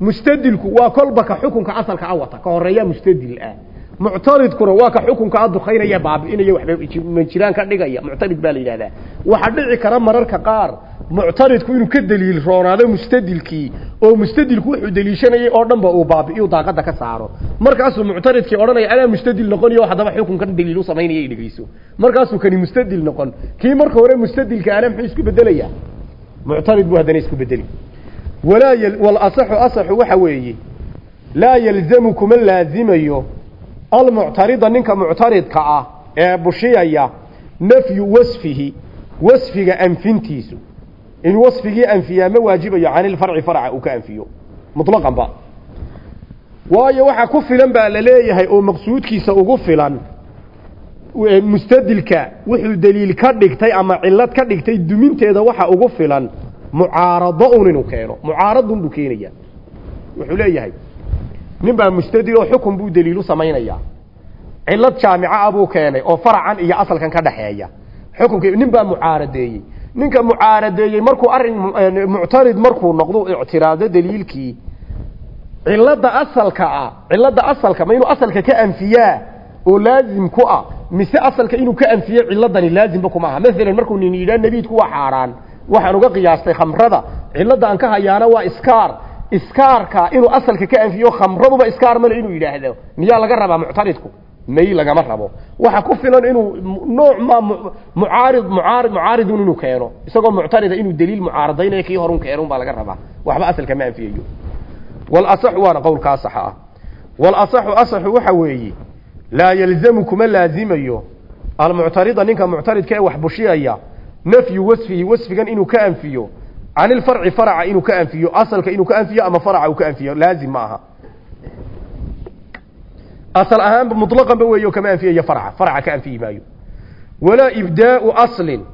mustadilku waa kolba ka xukunka asalka a wata ka horreeya mustadil ah muctaridkuna waa ka xukunka a dukaynaya baabi'inaya waxba jiraan ka dhigaya muctarid baa la yidhahdaa waxaa dhici kara mararka qaar muctaridku inuu ka daliil roonaado mustadilkii oo mustadilku wuxuu daliishanayay oo dhanba uu baabi'iyo daaqada ka saaro. Markaasuu muctaridkii odhanaya anaa mustadil noqonayo haddaba xukunkan daliil u samaynaya ay dhegeyso markaasuu kani mustadil noqon. Kii marka hore mustadilka ana muxuu isku bedelayaa muctarid buu haddana isku bedeli walaa walasaxu asaxu waxa weeye laa yalzamu kuma laazimayo almuctarida ninka muctaridka ah ee bushiyaya nafyu wasfihi wasfiga anfintiisu. In wasfigii anfiyaa ma waajibayo can ilfarci farca uu ka anfiyo. Muطlaqan ba. Waayo waxaa ku filan baa la leeyahay oo maqsuudkiisa ugu filan mustadilka wuxuu daliil ka dhigtay ama cilad ka dhigtay duminteeda waxa ugu filan mucaarado un inuu keeno. Mucaaradun buu keenaya wuxuu leeyahay nin baa mustadil oo xukun buu daliilu samaynayaa. Cilad jaamica ah buu keenay oo faracan iyo asalkan ka dhaxeeya. Xukunkii nin baa mucaaradeeyey. Ninka mucaaradeeyey markuu arrin muctarid markuu noqdo ictiraado daliilkii. Cilada asalka ah cilada asalka ma inuu asalka ka anfiyaa oo laazim ku ah? Mise asalka inuu ka anfiyo ciladani laazimba kuma aha. Maalan markuu nin yidhaha nebiidku waa xaaraan waxaan uga qiyaastay khamrada. Cilada aan ka hayaana waa iskaar. Iskaarka inuu asalka ka anfiyo khamraduba iskaar male inuu yidhaahdo. Miyaa laga rabaa muctaridku? May lagama rabo. Waxa ku filan inuu nooc ma mucaarid mucaarid mucaaridun inuu keeno. Isagoo muctarida inuu daliil mucaaradaynayo kii horun keeno baa laga rabaa. Waxba asalka ma anfiyayo. Wal waana qowlkaa saxa ah. Wal asaxu asaxu waxa weeye laa yalzamu kuma laazimayo almuctarida ninka muctaridka ee wax bushiyaya nafyu wasfihi wasfigan inuu ka anfiyo. Can ilfarci faraca inuu ka anfiyo. Asalka inuu ka anfiyo ama faraca uu ka anfiyo. Laazim ma aha. Asal ahaanba muطlaqanba weeyo kama anfiyayo farca farca ka anfiyi maayo. Walaa ibdaau aslin.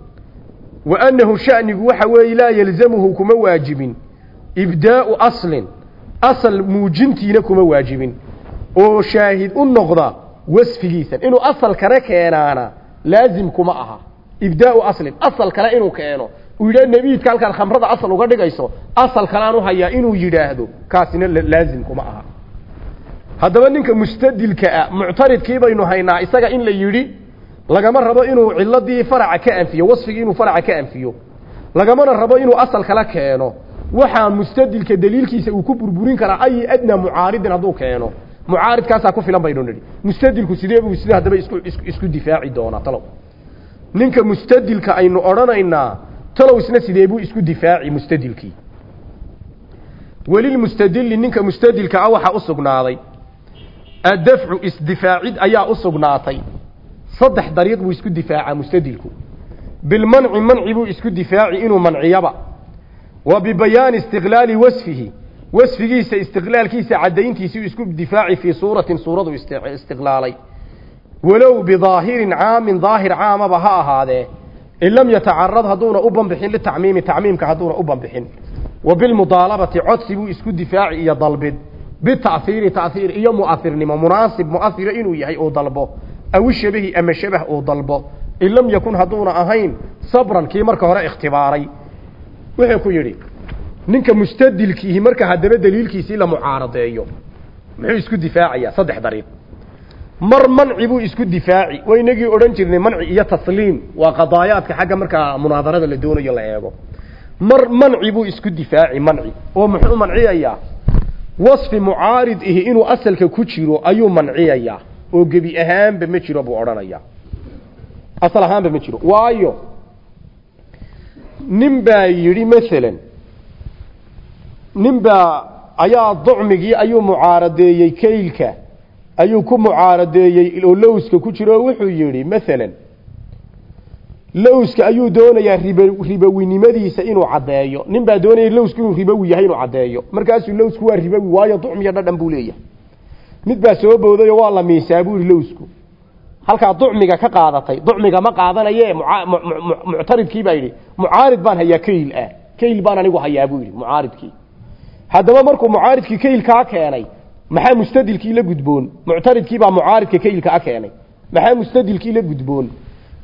Wa annahu shanigu waxa weeye laa yalzamuhu kuma waajibin. Ibdaau aslin. Asal muujintiina kuma waajibin. Oo shaahid u noqda wasfigiisan. Inuu asal kale keenaana laazim kuma aha ibdaau aslin asal kale inuu keeno. Uu yidhaha nebiidka halkaad khamrada asal uga dhigayso asal kalean u hayaa inuu yidhaahdo. Kaasina laazim kuma aha. Haddaba ninka mustadilka ah muctaridkii baynu haynaa isaga in la yidhi lagama rabo inuu ciladii faraca ka anfiyo wasfigii inuu faraca ka anfiyo. Lagamana rabo inuu asal kala keeno. Waxaa mustadilka daliilkiisa uu ku burburin karaa ay adnaa mucaaridin hadduu keeno. Mucaaridkaasaa ku filan baynu nidhi. Mustadilku sidee buu sida haddaba isku isku difaaci doonaa talow ninka mustadilka aynu odhanaynaa talow isna sidee buu isku difaaci mustadilkii? Welilmustadili ninka mustadilka ah waxaa u sugnaaday. Addafcu isdifaacid ayaa u sugnaatay. Saddex dariiq buu isku difaacaa mustadilku. Bilmanci manci buu isku difaaci inuu manciyaba. Wa bibayaani istiqlaali wasfihi. Wasfigiisa istiqlaalkiisa caddayntiisii isku difaaci fii suuratin suuradu istiqlaalay walow bidaahirin caamin daahir caamaba ha ahaadee in lam yatacarad hadduuna u banbixin litacmiimi tacmiimka hadduuna u banbixin. Wa bilmudaalabati codsi buu isku difaaci iyo dalbid. Bita'hiiri ta'hiir iyo mu'ahirnimo munaasib mu'ahira inuu yahay uu dalbo. Aw shabahi ama shabah uu dalbo. In lam yakun hadduuna ahayn sabran kii marka hore ikhtibaaray wuxuu ku yidhi ninka mustadilkiihi marka haddaba daliilkiisii la mucaaradeeyo. Muxuu isku difaacayaa saddex dariiq mar manci buu isku difaaci. Waa inagii odhan jirnay manci iyo tasliim. Waa qadaayaadka xagga markaa munaadarada la doonayo la eego. Mar manci buu isku difaaci manci. Oo muxuu manciyayaa? Wasfi mucaarid ihi inuu asalka ku jiro ayuu manciyayaa. Oo gebi ahaanba ma jiro buu odhanayaa. Asal ahaanba ma jiro. Waayo nin baa yidhi masalan nin baa ayaa ducmigii ayuu mucaaradeeyey kaylka ayuu ku mucaaradeeyey oo lowska ku jiro wuxuu yidhi masalan lowska ayuu doonayaa rib ribowinimadiisa inuu caddeeyo. Nin baa doonaya lowsku inuu ribowi yahay inuu caddeeyo. Markaasuu lowsku waa ribowi waayo ducmiyo dhadhan buu leeyahay. Mid baa soo bowdayo waa la miisaa buu yihi lowsku. Halkaa ducmiga ka qaadatay ducmiga ma qaadanaye muctaridkii baa yidhi mucaarid baan hayaa kayl ah kayl baan anigu hayaa buu yidhi mucaaridkii. Haddaba markuu mucaaridkii kaylkaa keenay maxaa mustadilkii la gudboon? Muctaridkii baa mucaaridka kaylka a keenay. Maxaa mustadilkii la gudboon?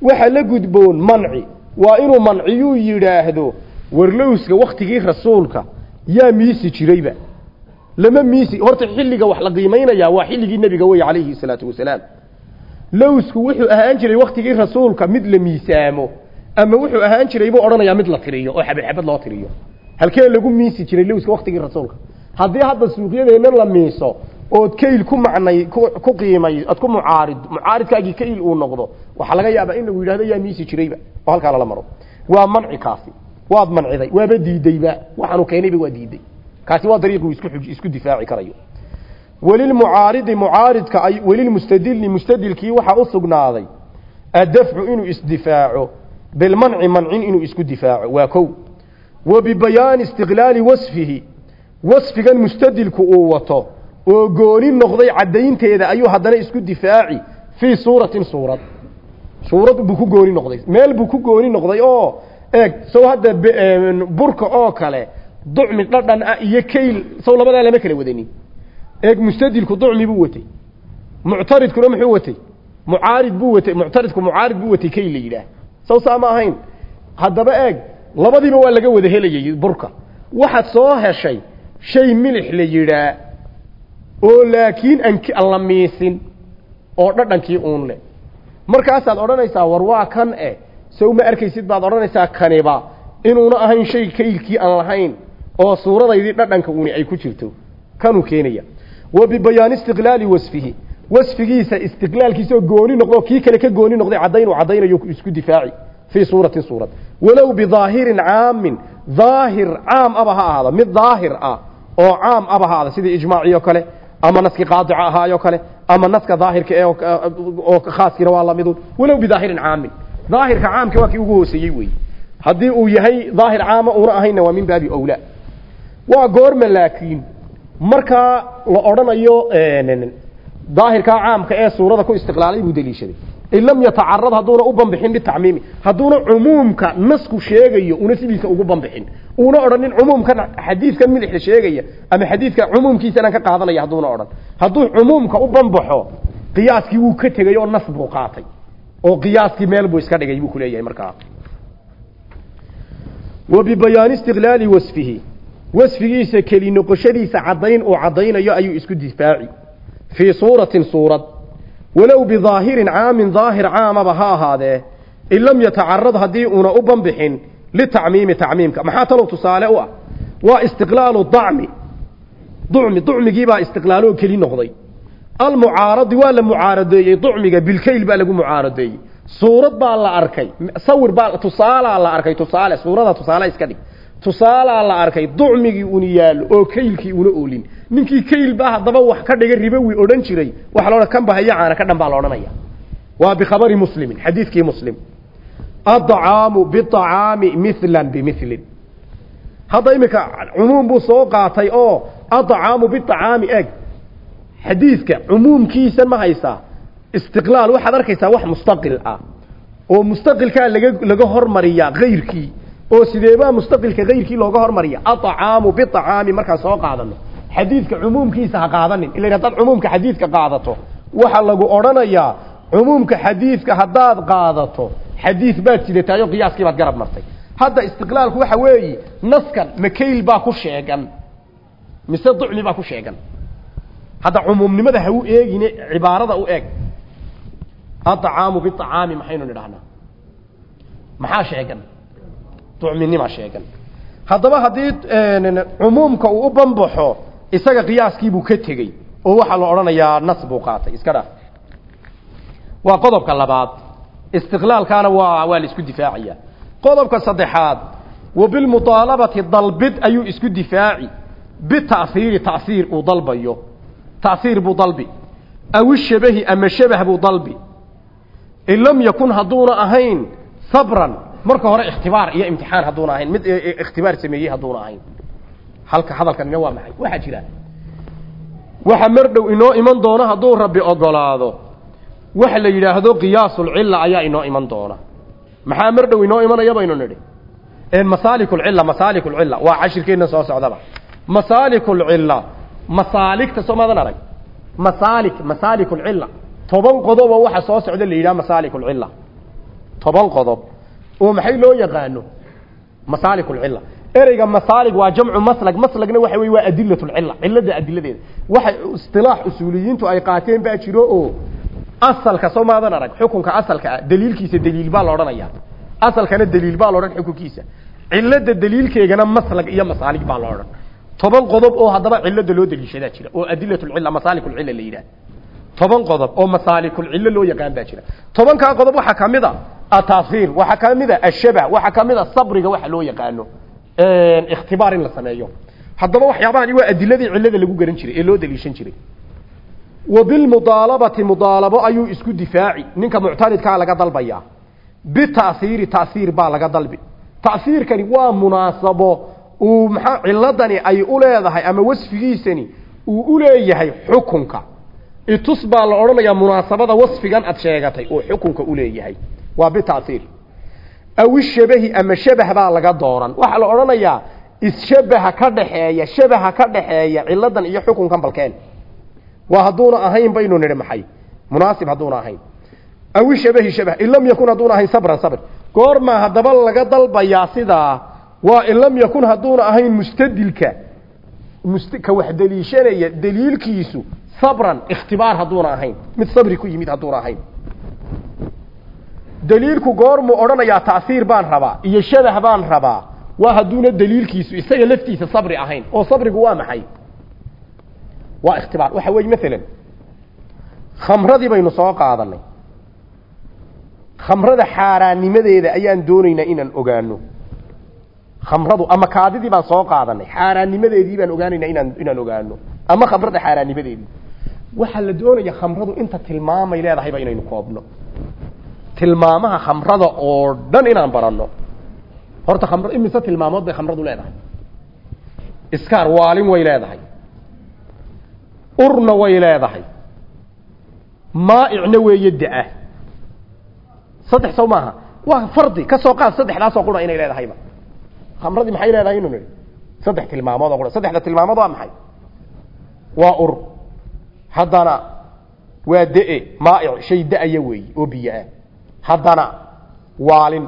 Waxa la gudboon manci. Waa inuu manciyuu yidhaahdo warlowska waktigii rasuulka yaa miisi jirayba. Lama miisi horta xilliga wax la qiimaynayaa waa xilligii nebiga wey calayhi salaatu wasalaam. Lowsku wuxuu ahaan jiray waktigii rasuulka mid la miisaamo ama wuxuu ahaan jiray buu odhanayaa mid la tiriyo oo xabad xabad loo tiriyo. Halkee lagu miisi jiray lowska waktigii rasuulka haddii hadda suuqyadeennan la miiso ood kayl ku macnay ku qiimay ad ku mucaarid mucaaridkaagii kayl uu noqdo waxaa laga yaabaa in lagu yidhahdo yaa miisi jirayba. Oo halkaa lala maro. Waa manci kaasi. Waad manciday waaba diidayba waxaanu keenayba waa diiday. Kaasi waa dariiquu isku isku difaaci karayo. Welilmucaaridi mucaaridka ay welilmustadili mustadilkii waxaa u sugnaaday addafcu inuu isdifaaco bilmanci mancin inuu isku difaaco. Waa kow. Wa bibayaani istiqlaali wasfihi wasfigan mustadilku uu wato oo gooni noqday caddaynteeda ayuu haddana isku difaaci fii suuratin suurad. Suurad buu ku gooni noqday meel buu ku gooni noqday oo eeg sow hadda burka oo kale ducmi dhadhan ah iyo kayl sow labadaa lama kala wadanin. Eeg mustadilku ducmi buu watay muctaridkuna muxuu watay mucaarid buu watay muctaridku mucaarid buu watay kayl la yidhaah. Sow saa ma ahayn haddaba eeg labadiiba waa laga wada helayay burka. Waxaad soo heshay shay milix la yidhaa oo laakiin aan la miisin oo dhadhankii uun leh. Markaasaad odhanaysaa war waa kan eh. Sow ma arkaysid baad odhanaysaa kaniba. Inuuna ahayn shay kaylkii aan lahayn oo suuradaydii dhadhanka uni ay ku jirto. Kanuu keenaya. Wa bibayaani istiqlaali wasfihi. Wasfigiisa istiqlaalkiisa oo gooni noqdo kii kale ka gooni noqday caddayn uu isku difaaci fii suuratin suurad. Walow bidaahirin caamin daahir caam aba ha ahaada mid daahir ah oo caam aba ha ahaada sidii ijmaaciyo kale ama naski qaadica ahaayo kale ama naska daahirka ee oo khaaskina waa lamidun walow bidaahirin caamin. Daahirka caamka waa kii ugu hooseeyey wey haddii uu yahay daahir caama una ahayna waa min baabi awlaa. Waa goorma laakiin markaa la odhanayo daahirkaa caamka ee suurada ku istiqlaalay buu daliishaday in lam yatacarad hadduuna u banbixin litacmiimi hadduuna cumuumka nasku sheegayo una sidiisa ugu banbixin. Uuna odhanin cumuumkan xadiidkan midixda sheegaya ama xadiidka cumuumkiisanaan ka qaadanaya hadduuna odhan. Hadduu cumuumka u banbaxo qiyaaskii wuu ka tegay oo nas buu qaatay. Oo qiyaaskii meel buu iska dhigay buu kuleeyahay markaa. Wa bibayaani istiqlaali wasfihi. Wasfigiisa keli noqoshadiisa caddayn uu caddaynayo ayuu isku difaaci. Fii suuratin suurad walow bidaahirin caamin daahir caamaba ha ahaadee in lam yatacarad haddii una u banbixin litacmiimi tacmiimka. Maxaa talow tusaale u ah? Waa istiqlaalu dacmi. Ducmi ducmigiibaa istiqlaaloo keli noqday. Almucaaradi waa la mucaaradeeyey ducmiga bilkayl baa lagu mucaaradeeyey. Suurad baa la arkay sawir baa tusaalaa la arkay tusaale suurada tusaale iska dhig. Tusaalaa la arkay ducmigii una yaallo oo kaylkii una oolin ninkii kayl baa haddaba wax ka dhiga ribowi odhan jiray. Waxa laodhan kan bahaya caana ka dhan baa la odhanaya. Waa bikhabari muslimin xadiidkii muslim. Adacaamu biacaami milan bimilin hadda iminka cumuum buu soo qaatay oo adacaamu biacaami eg xadiidka cumuumkiisa ma haysaa. Istiqlaal waxaad arkaysaa wax mustaqil ah. Oo mustaqilkaa laga laga hormariyaa kayrkii oo sideebaa mustaqilka kayrkii looga hormariya aacaamu biacaami markaan soo qaadano xadiidka cumuumkiisa ha qaadanin. Ila haddaad cumuumka xadiidka qaadato waxa lagu odhanayaa cumuumka xadiidka haddaad qaadato. Xadiid baad sidataayoo qiyaaskii baad garab martay. Hadda istiqlaalku waxa weeyi naskan makayl baa ku sheegan. Mise ducmi baa ku sheegan. Hadda cumuumnimada ha u eegine cibaarada u eeg. Aacaamu biacaami maxaynu nidhahnaa maxaa sheegan? Ducminimaa sheegan? Haddaba haddii cumuumka uu u banbaxo isaga qiyaaskiibuu ka tegey oo waxaa la odhanayaa nas buu qaatay. Iska dhaaf. Waa qodobka labaad. Istiqlaalkaana waa waa la isku difaacaya qodobka saddexaad. Wa bilmuaalabati dalbid ayuu isku difaaci. Bitaiiri taiir uu dalbayo. Taiir buu dalbi. Aw ama shabah buu dalbi. In lam yakun hadduuna ahayn sabran. Marka hore ikhtibaar iyo imtixaan hadduuna ahayn. Mid ikhtibaar sameeyey hadduuna ahayn halka hadalkanina waa maxay? Waxaa jira. Waxa mardhow inoo iman doona hadduu rabbi ogolaado. Waxa la yidhaahdo qiyaasulcilla ayaa inoo iman doona. Maxaa mardhow inoo imanaya baynu nidhi? Masaalikulcilla masaalikulcilla waa cashirkeenna soo socdaba. Masaalikulcilla masaaligta soo maadan arag. Masaalik masaalikulcilla toban qodob oo waxa soo socda la yidhaha masaalikulcilla toban qodob. Oo maxay loo yaqaano? Masaalikulcilla ereyga masaalig waa jamcu maslag maslagna waxa wey waa adilatulcilla cillada adiladeeda waxa istilaax usuuliyiintu ay qaateen baa jiro oo asalka soo arag xukunka asalka ah daliilkiisa daliil baa la odhanaya. Asalkana daliil baa la odhan xukunkiisa. Cillada daliilkeegana maslag iyo masaalig baa la odhan. Toban qodob oo haddaba cillada loo daliishadaa jira oo adilatulcilla masaalikulcilla la yidhaha toban qodob oo masaalikulcillo loo yaqaan baa jira. Tobankaa qodob waxaa ka mid a atafir waxaa ka mid a ashabah waxaa ka mid a sabriga waxa loo yaqaano ikhtibaar in la sameeyo. Haddaba waxyaabahani waa adiladii cillada lagu garan jiray ee loo daliishan jiray. Wa bilmudaalabati mudaalabo ayuu isku difaaci. Ninka muctaridkaa laga dalbayaa bitaiiri taiir baa laga dalbi. Taiirkani waa munaasabo. Uu maxaa ciladani ay u leedahay ama wasfigiisani uu u leeyahay xukunka. Itus baa la odhanayaa munaasabada wasfigan aad sheegatay oo xukunka u leeyahay. Waa bitaiir aw ishabahi ama shabah baa laga dooran. Waxaa la odhanayaa isshabaha ka dhaxeeya shabaha ka dhaxeeya ciladan iyo xukunkan balkeen waa hadduuna ahayn baynu nidhi maxay? Munaasib hadduuna ahayn. Aw ishabahi shabah in lam yakun hadduuna ahayn sabran sabr goormaa haddaba laga dalbayaa sidaa waa in lam yakun hadduuna ahayn mustadilka. Must ka wax deliishanaya daliilkiisu sabran ikhtibaar hadduuna ahayn. Mid sabri ku yimid hadduuna ahayn daliilku goormuu odhanayaa taiir baan rabaa iyo shabah baan rabaa waa hadduuna daliilkiisu isaga laftiisa sabri ahayn oo sabrigu waa maxay? Waa ikhtibaar. Waxa weeye maalan khamradii baynu soo qaadanay khamrada xaaraannimadeeda ayaan doonaynaa inaan ogaano khamradu ama kaadidii baan soo qaadanay xaaraannimadeedii baan ogaanaynaa inaan inaan ogaano ama khamrada xaaraannimadeedii waxaa la doonaya khamradu inta tilmaamay leedahayba inaynu koobno tilmaamaha khamrada oo dhan inaan baranno. Horta khamr imise tilmaamood bay khamradu leedahay. Iskaar waalin way leedahay. Urna way leedahay. Maaicna weeye da'a saddex sow maaha. Waa fardi ka soo qaad saddexdaasoo qura inay leedahayba khamradii maxay leedahay inu nihi saddex tilmaamood oo qura saddexda tilmaamood waa maxay? Waa ur. Haddana waa de-e maaic shay da'aya weeye oo biyo-ah haddana waalin.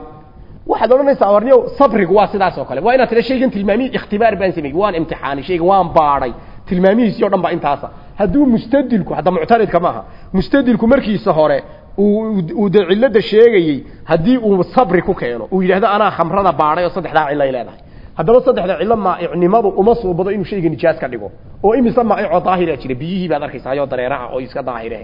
Waxaad odhanaysaa warniyow sabrigu waa sidaas oo kale. Waa inaad tira shaygan tilmaamihi ikhtibaar baan sameeyey. Waan imtixaanay shaygan waan baadhay tilmaamihiisii o dhan baa intaasa hadduu mustadilku hadda muctaridka maaha mustadilku markiisa hore uu de cilada sheegayey haddii uu sabri ku keeno uu yidhahdo anaa khamrada baadhay oo saddexdaa cilo ay leedahay. Haddaba saddexda cilo maaicnimadu uma suubado inuu shayga nijaas ka dhigo oo imise maaicoo daahira jira. Biyihii baad arkaysaayoo dareeraha oo iska daahire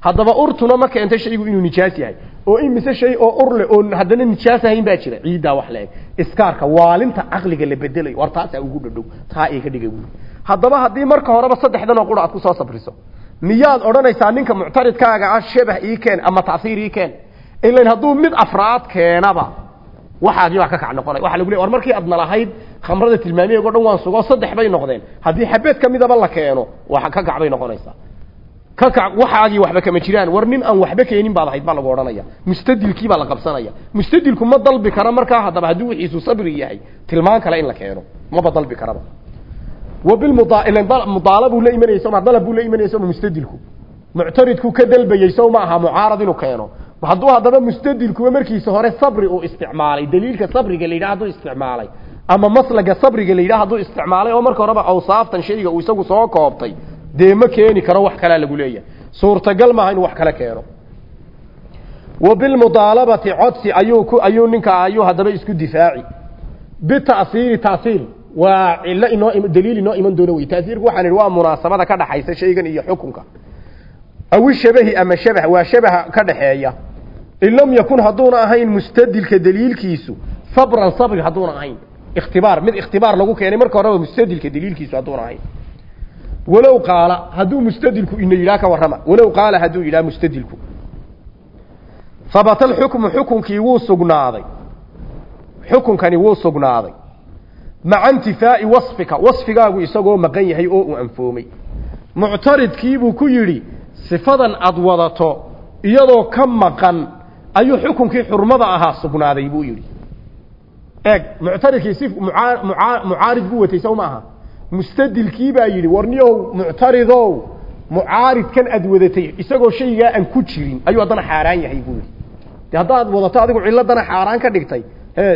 haddaba urtuna ma keento shaygu inuu nijaas yahay. Oo imise shay oo ur leh haddana nijaas ahayn baa jira. Ciiddaa wax la eg iskaarka waalinta caqliga la bedelayo war taasaa ugu dhadhow. Taa ka dhiga buuli haddaba haddii marka horeba saddexdan oo qura aad ku soo sabriso. Miyaad odhanaysaa ninka muctaridkaaga ah shabax ii keen ama tacsiir ii keen. Ilan hadduu mid afraad keenaba waxaagii baa ka kac noqonay waxa lagu leey war markii aadna lahayd khamrada tilmaamiyego dhan waan sugo saddex bay noqdeen. Haddii xabeed ka midaba la keeno wa ka kac bay noqonaysaa ka kac waxaagii waxba kama jiraan. War nin aan waxba keenin baad ahayd baa lagu odhanaya. Mustadilkii baa la qabsanaya. Mustadilku ma dalbi kara markaa haddaba haddii wixiisu sabri yahay. Tilmaan kale in la keeno. Maba dalbi karaba. Wabilmudaalabu la imanayay soma dalab buu la imanayay soma mustadilku. Muctaridku ka dalbayey ma aha mucaarad inuu keeno. Hadduu haddaba mustadilkuba markiisa hore sabri uu isticmaalay daliilka sabriga la yidhaha hadduu isticmaalay ama maslaga sabriga la yidhaha hadduu isticmaalay oo marka horeba awsaaftan shayga uu isagu soo koobtay dee ma keeni karo wax kalea lagu leeyahay. Suurtagal maaha inuu wax kale keeno. Wabilmudaalabati codsi ayuu ku ayuu ninka ayuu haddaba isku difaaci. Bitasiiri tasiir waa cilo inoo daliil inoo iman doono wey taasiirku waxaan idhi waa munaasabada ka dhaxaysa shaygan iyo xukunka. Awi shabahi ama shabah waa shabaha ka dhaxeeya. In lam yakun hadduuna ahayn mustadilka daliilkiisu sabran sabri hadduuna ahayn. Ikhtibaar mid ikhtibaar lagu keenay marka horeba mustadilka daliilkiisu hadduuna ahayn walow qaala hadduu mustadilku ina yidhaha ka warrama walow qaala hadduu yidhaha mustadilku. Habata alxukmu xukunkii wuu sugnaaday. Xukunkani wuu sugnaaday. Maca intifaa'i wasfika wasfigaagu isagoo maqan yahay oo uu anfoomay. Muctaridkiibuu ku yidhi sifadan aad wadato iyadoo ka maqan ayuu xukunkii xurmada ahaa sugnaaday buu yidhi. Eeg muctaridkii si mucaarid buu watay sow mustadilkii baa yidhi warniyow muctaridow mucaaridkan aad wadatay isagoo shaygaa aan ku jirin ayuu haddana xaaraan yahay buu yidhi. De haddaad wadato adigu ciladana xaaraan ka dhigtay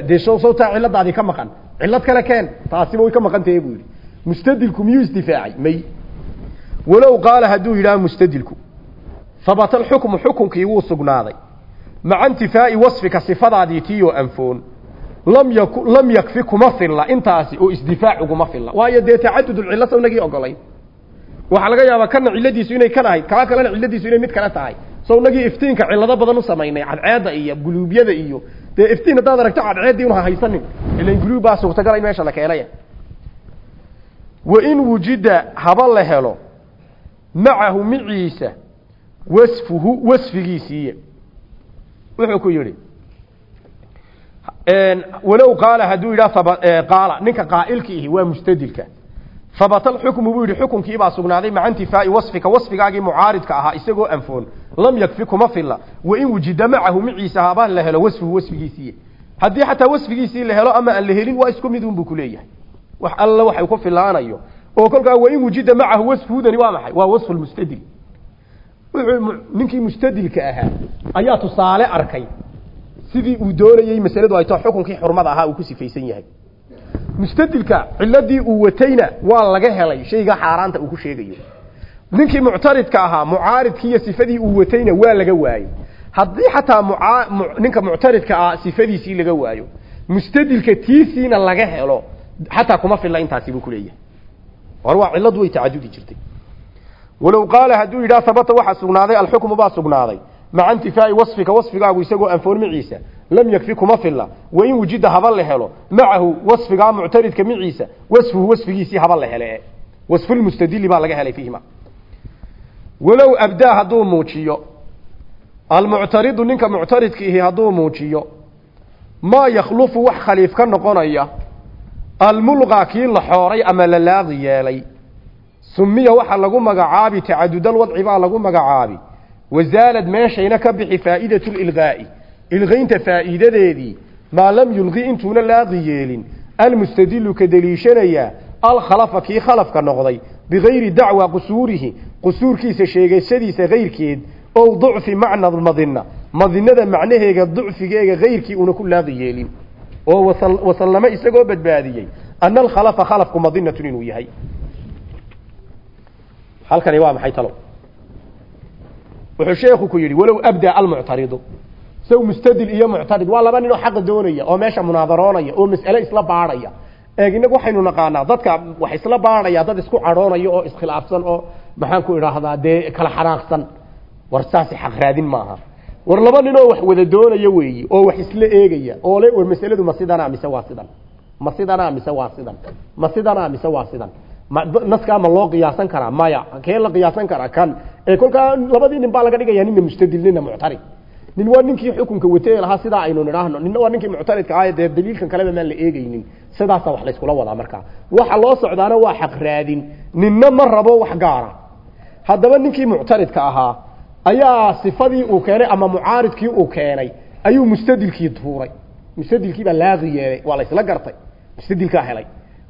dee sawtaa ciladaadii ka maqan cilad kale keen taasiba way ka maqan tahay buu yidhi. Mustadilku miyuu isdifaacay? May. Walow qaala hadduu yidhaha mustadilku habata alxukmu xukunkii wuu sugnaaday maca intifaa'i wasfika sifadaadii tiiyoo anfoon lam yakfi kuma filla. Intaasi oo isdifaac uguma filla. Waayo dee tacadudulcillo sawnagii ogolayn waxaa laga yaabaa kana cilladiisu inay kan ahayd kaa kalena cilladiisu inay mid kale tahay. Sawnagii iftiinka cillado badan u samaynay cadceedda iyo guluubyada iyo. Dee iftiin haddaad aragto cadceeddii un ha haysanin. Ilan guluub baa suurtagala in meesha la keenaya wain wujida haba la helo macahu miciisa wasfuhu wasfigiisiiya wuxuu ku yidhi walow qaala hadduu yidhaha qaala ninka qaa'ilka waa mustadilka. Habata alxukmu buu yidhi xukunkiibaa sugnaaday maca intifaa'i wasfika wasfigaagii mucaaridka ahaa isagoo anfoon lam yakfi kuma filla. Wain wujida macahu miciisa haba la helo wasfuhu wasfigiisiiya haddii xataa wasfigiisii la helo ama aan la helin waa isku mid un buu kuleeyahay wax alla waxay ku filaanayo oo kolkaa wain wujida macahu wasfuhudani waa maxay? Waa wasfu lmustadil wuxuu mustadilka ahaa ayaa tusaale arkay sidii uu doonayey masaladu ay tao xukunkii xurmada ahaa uu ku sifaysan yahay. Mustadilka ciladii uu watayna waa laga helay shayga xaaraanta uu ku sheegayo. Ninkii muctaridka ahaa mucaaridkii iyo sifadii uu watayna waa laga waayey haddii xataa ninka muctaridka ah sifadiisii laga waayo mustadilka tiisiina laga helo xataa kuma filla intaasi buu kuleeyahay war waa cilladu way tacadudi jirtay. Walow qaala hadduu yidhaha habata waxaa sugnaaday alxukmu baa sugnaaday maca intifaa'i wasfika wasfigaagu isagoo anfoormiciisa lam yakfi kuma filla. Wain wujida haba la helo macahu wasfigaa muctaridka miciisa wasfuhu wasfigiisii haba la hele. Wasfulmustadili baa laga helay fiihima. Walow abdaa hadduu muujiyo almuctaridu ninka muctaridka ihi hadduu muujiyo maa yakhlufu wax khaliif ka noqonaya almulqa kii la xooray ama la laaqi yeelay. Sumiya waxaa lagu magacaabi tacadudal wadci baa lagu magacaabi wasaalad meeshayna ka bixi faa'idatu lilqaa'i ilqaynta faa'iidadeedii maa lam yulqi intuuna laaqi yeelin almustadilu ka deliishanaya alkhalafa kii khalafka noqday bigayri dacwa qusuurihi qusuurkiisa sheegashadiisa kayrkeed ow ducfi macna madina madinada macnaheega ducfigeega kayrkii una ku laaqi yeelin oo wasallamo isagoo badbaadiyey ana alkhalafa khalafku madinatun inuu yahay halkani waa maxay talo wuxuu sheekhu ku yidhi walow abda almuctaridu. Saw mustadil iyo muctarid waa laba nin oo xaqa doonaya oo meesha munaadaroonaya oo mas'ale isla baadhaya eeg inagu waxaynu naqaanaa dadka wax isla baadhaya dad isku cadhoonaya oo iskhilaafsan oo maxaan ku idhaahdaa dee kala xanaaqsan. War saasi xaq raadin maaha. War laba nin oo wax wada doonaya weeyi oo wax isla eegaya oo le war masaladu ma sidanaa mise waa sidan? Ma sidanaa mise waa sidan? Ma sidanaa mise waa sidan? Naskaa loo qiyaasan karaa? Maya kee la qiyaasan karaa? Kan kolkaa labadii nin baa laga dhigaya nina mustadil nina muctarid nin waa ninkii xukunka watee lahaa sidaa aynu nidhaahno. Ninna waa ninkii muctaridka ahaa dee daliilkan kaleba maan la eegaynin. Sidaasa wax layskula wadaa markaa waxa loo socdaana waa xaq raadin. Ninna ma rabo wax gaara. Haddaba ninkii muctaridka ahaa ayaa sifadii uu keenay ama mucaaridkii uu keenay ayuu mustadilkii tuuray. Mustadilkii baa laaqi yeelay waa la isla gartay. Mustadilkaa helay.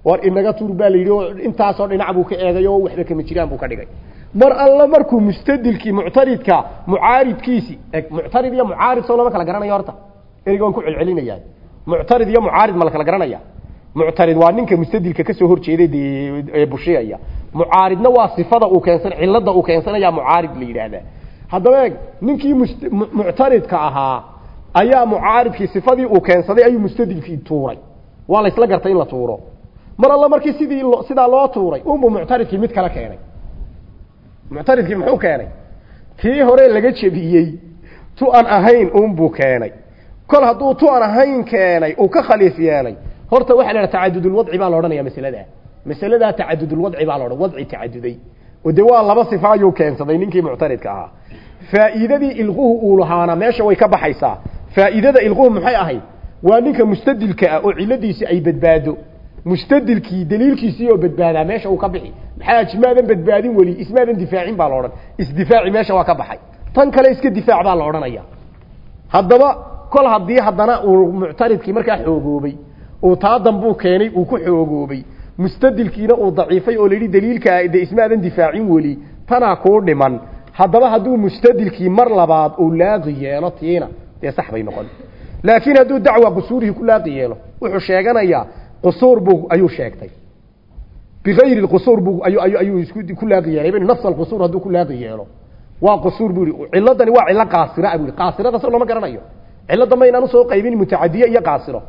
War inaga tuur baa la yidhi oo intaasoo dhinac buu ka eegay oo waxba kama jiraan buu ka dhigay mar alla markuu mustadilkii muctaridka mucaaridkiisi muctarid iyo mucaarid soo lama kala garanayo horta. Ereyga ku celcelinaya. Muctarid iyo mucaarid ma la kala garanaya. Muctarid waa ninka mustadilka ka soo horjeeday dee bushiyaya. Mucaaridna waa sifada uu keensan cilada uu keensanaya mucaarid la yidhaahdaa haddaba eeg ninkii muctaridka ahaa ayaa mucaaridkii sifadii uu keensaday ayuu mustadilkii tuuray. Waa la isla gartay in la tuuro. Mar alla markii sidii sidaa loo tuuray unbuu muctaridkii mid kale keenay muctaridkii muxuu keenay? Tii hore laga jebiyey tu aan ahayn unbuu keenay. Kol hadduu tu aan ahayn keenay uu ka khaliif yeelay. Horta waxaa la tacadudulwadci baa la odhanaya masaladaa. Masaladaa tacadudulwadci baa la odhan wadci tacaduday oo dee waa laba sifa ayuu keensaday ninkii muctaridka ahaa. Faa'iidadii ilquhu uu lahaana meesha way ka baxaysaa. Faa'iidada ilquhu maxay ahayd waa ninka mustadilka ah oo ciladiisi ay badbaado mustadilkii daliilkiisii oo badbaadaa meesha uu ka bixi. Maxaa ismaadan badbaadin weli ismaadan difaacin baa la odhan. Isdifaaci meesha waa ka baxay. Tan kale iska difaac baa la odhanaya. Haddaba kol haddii haddana uu muctaridkii markaa xoogoobay uu taa dambuu keenay uu ku xoogoobay mustadilkiina uu daciifay oo layidhi daliilkaa de ismaadan difaacin weli tanaa kuu dhiman. Haddaba hadduu mustadilkii mar labaad uu laaqi yeelo tiina dee sax bay noqon. Laakiin hadduu dacwa qusuurihii ku laaqi yeelo wuxuu sheeganayaa qusuur buu ayuu sheegtay. Bigayri qusuur buu ayuu ku laaqi nafs alqusuur hadduu ku laaqi yeelo waa qusuur buu yidhi ciladani waa cilo qaasira buu yidhi. Qaasirada soo lama garanayo. Cilada ma inaan u soo qaybin mutacadiye iyo qaasiro.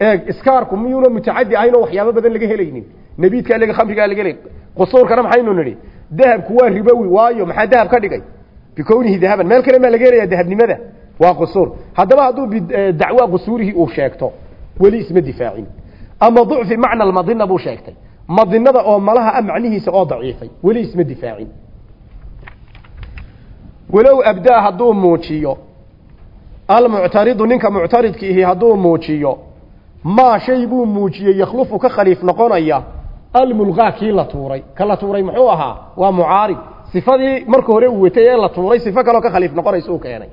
Eeg iskaarku miyuuna mutacadi ahayn oo waxyaabo badan laga helaynin? Nabiidkaa laga khamrigaa laga helay? Qusuurkana maxaynu nidhi? Dahabku waa ribowi waayo maxaa dahab ka dhigay? Bikownihi dahaban. Meel kale maa laga helayaa dahabnimada. Waa qusuur. Haddaba hadduu bidacwa qusuurihii uu sheegto weli isma difaacin ama ducfi macna almadina buu sheegtay. Madinada oo malaha a macnihiisa oo daciifay. Weli isma difaacin. Walow abdaa hadduu muujiyo almuctaridu ninka muctaridkiihi hadduu muujiyo maa shay buu muujiyey yakhlufu ka khaliif noqonaya almulqaa kii la tuuray. Ka la tuuray muxuu ahaa? Waa mucaarid. Sifadii marka hore uu watay ee la tuuray sifo kaloo ka khaliif noqonaysa uu keenay.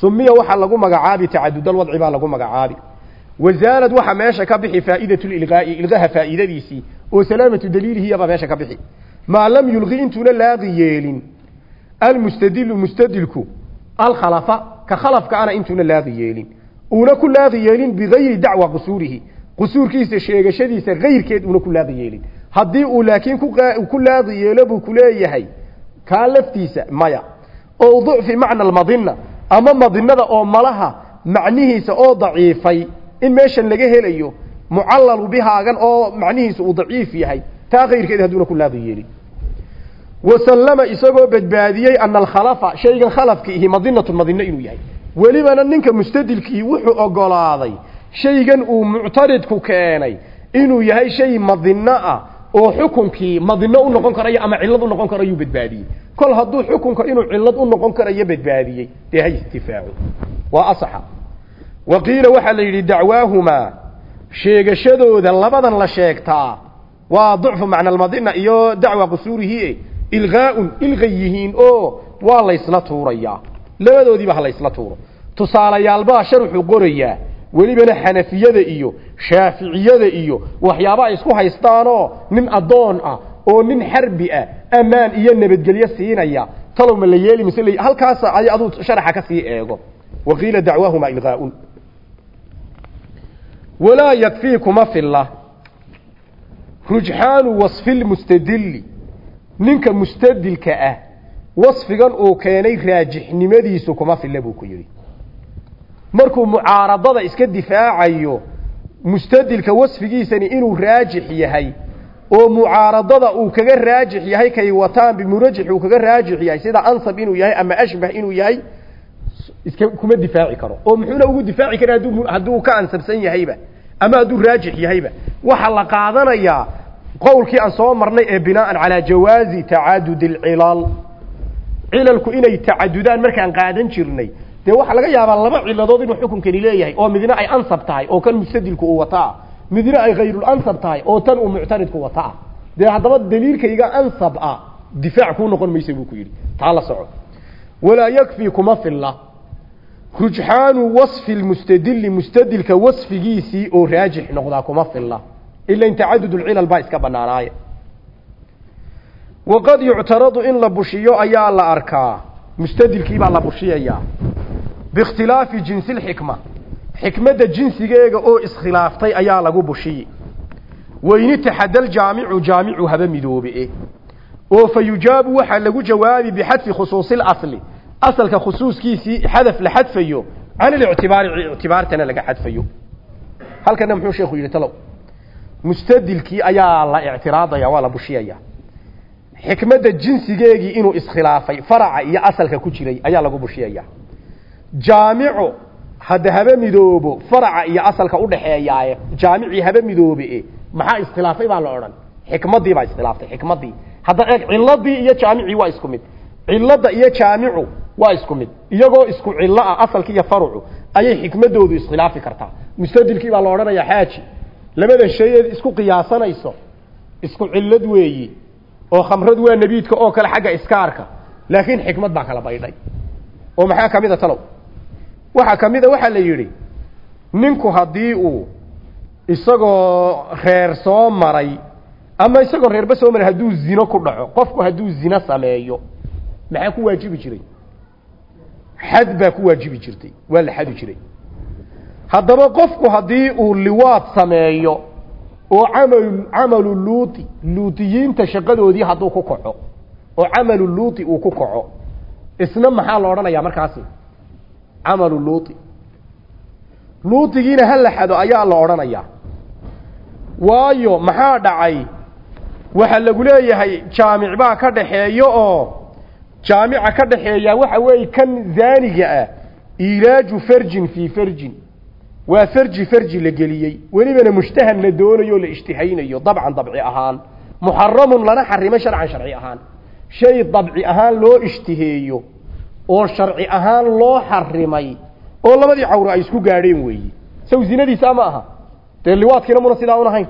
Sumiya waxaa lagu magacaabi tacadudalwadci baa lagu magacaabi wasaalad waxa meesha ka bixi faa'iidatu lilqaa'i ilqaha faa'iidadiisii oo salaamatu daliilihiyabaa meesha ka bixi. Maa lam yulqi intuuna laaqi yeelin. Almustadilu mustadilku alkhalafa ka khalafka ana intuuna laaqi yeelin. Uuna ku laaqi yeelin bigayri dacwa qusuurihi. Qusuurkiisa sheegashadiisa kayrkeed uuna ku laaqi yeelin. Haddii uu laakiin ku laaqi yeelo buu kuleeyahay kaa laftiisa maya oo ducfi macna almadina ama madinada oo malaha macnihiisa oo daciifay in meeshan laga helayo mucallalu bihaagan oo macnihiisu uu daciif yahay taa kayrkeed hadduuna ku laaqi yeelin wasallama isagoo badbaadiyey ana alkhalafa shaygan khalafka ihi madinatun madino inuu yahay. Welibana ninka mustadilkii wuxuu ogolaaday shaygan uu muctaridku keenay inuu yahay shay madino ah oo xukunkii madino u noqon karayo ama cillad u noqon karayuu badbaadiyey. Kol hadduu xukunka inuu cillad u noqon karayo badbaadiyey dee ha istifaaco waa wa qiila waxaa la yidhi dacwaahumaa sheegashadooda labadan la sheegtaa waa ducfu macna almadina iyo dacwa qusuurihi ilgaaun ilqay yihiin oo waa laysla tuurayaa labadoodiiba ha laysla tuuro. Tusaalayaalbaa sharuxu qorayaa welibana xanafiyada iyo shaaficiyada iyo waxyaaba isku haystaanoo nin addoon ah oo nin xarbi ah ammaan iyo nabadgelyo siinaya. Talow ma la yeeli mise halkaas ay aduu sharaxa ka sii eego. Waqiila dacwaahuma ilqaaun walaa yakfii kuma filla. Rujxaanu wasfi lmustadili ninka mustadilka ah wasfigan uu keenay raajixnimadiisu kuma filla buu ku yidhi. Markuu mucaaradada iska difaacayo mustadilka wasfigiisani inuu raajix yahay oo mucaaradada uu kaga raajix yahay kay wataan bimurajix uu kaga raajix yahay sida ansab inuu yahay ama ashbah inuu yahay iska kuma difaaci karo. Oo muxuuna ugu difaaci kara hadduu hadduu ka ansabsan yahayba ama hadduu raajix yahayba. Waxaa la qaadanayaa qowlkii aan soo marnay ee binaaan calaa jawaazi tacadud alcilal cilalku inay tacadudaan markaan qaadan jirnay. Dee waxaa laga yaabaa laba ciladood inuu xukunkani leeyahay oo midna ay ansab tahay oo kan mustadilku uu wataa midna ay hayrul ansab tahay oo tan uu muctaridku wataa. Dee haddaba daliilkayga ansab ah difaac kuu noqon maysa buu ku yidhi. Taa la soco walaa yakfii kuma filla rujxaanu wasfi lmustadili mustadilka wasfigiisii oo raajix noqdaa kuma filla ila in tacadud lcilal baa iska banaanaaye waqad yuctaradu in la bushiyo ayaa la arkaa mustadilkii baa la bushiyayaa biikhtilaafi jinsi lxikma xikmadda jinsigeega oo iskhilaaftay ayaa lagu bushiyi. Weyni taxadal jaamicu jaamicu haba midoobe oo fa yujaabu waxaa lagu jawaabi bixadfi khusuusi lasli asalka khusuuskiisii xadaf la xadfayo can alictibaari ictibaartana laga xadfayo. Halkana muxuu sheekhu yidhi talow mustadilkii ayaa la ictiraadaya waa la bushiyaya. Xikmadda jinsigeegii inuu iskhilaafay faraca iyo asalka ku jiray ayaa lagu bushiyaya. Jaamico hadda haba midoobo faraca iyo asalka udhaxeeyaaye jaamicii haba midoobe maxaa iskhilaafay baa la odhan. Xikmaddii baa iskhilaaftay xikmaddii. Hadda eeg ciladii iyo jaamicii waa isku mid. Cilada iyo jaamicu waa isku mid. Iyagoo isku cilo ah asalki iyo farucu ayay xikmadoodu iskhilaafi kartaa. Mustadilkii baa la odhanayaa xaaji. Labadan shayeed isku qiyaasanayso isku cilad weeyi oo khamrad waa nebiidka oo kale xagga iskaarka laakiin xikmad baa kala baydhay. Oo maxaa ka a talow? Waxaa ka mid a waxaa la yidhi ninku haddii uu isagoo reer soo maray ama isagoo reerba soo maray hadduu zino ku dhaco qofku hadduu zino sameeyo maxaa ku waajibi jiray xad baa ku waajibi jirtay waa la xadi jiray. Haddaba qofku haddii uu liwaad sameeyo oo camal camalu luuti luutiyiinta shaqadoodii hadduu ku kaco oo camalu luuti uu ku kaco isna maxaa la odhanayaa markaasi? Camalu luuti. Luutigiina ha la xado ayaa la odhanayaa. Waayo maxaa dhacay? Waxaa lagu leeyahay jaamic baa ka dhaxeeyo oo jaamica ka dhaxeeya waxa weeye kan zaaniga ah ilaaju farjin fii farjin. Waa farji farji la geliyey. Welibana mushtahan la doonayo la ishtihaynayo dabcan dabci ahaan. Muxaramun lana xarimay sharcan sharci ahaan. Shay dabci ahaan loo ishtiheeyo oo sharci ahaan loo xarimay oo labadii cawro ay isku gaadheen weeyi. Saw zinadiisa ma aha. Dee liwaadkiina muna sidaa un ahayn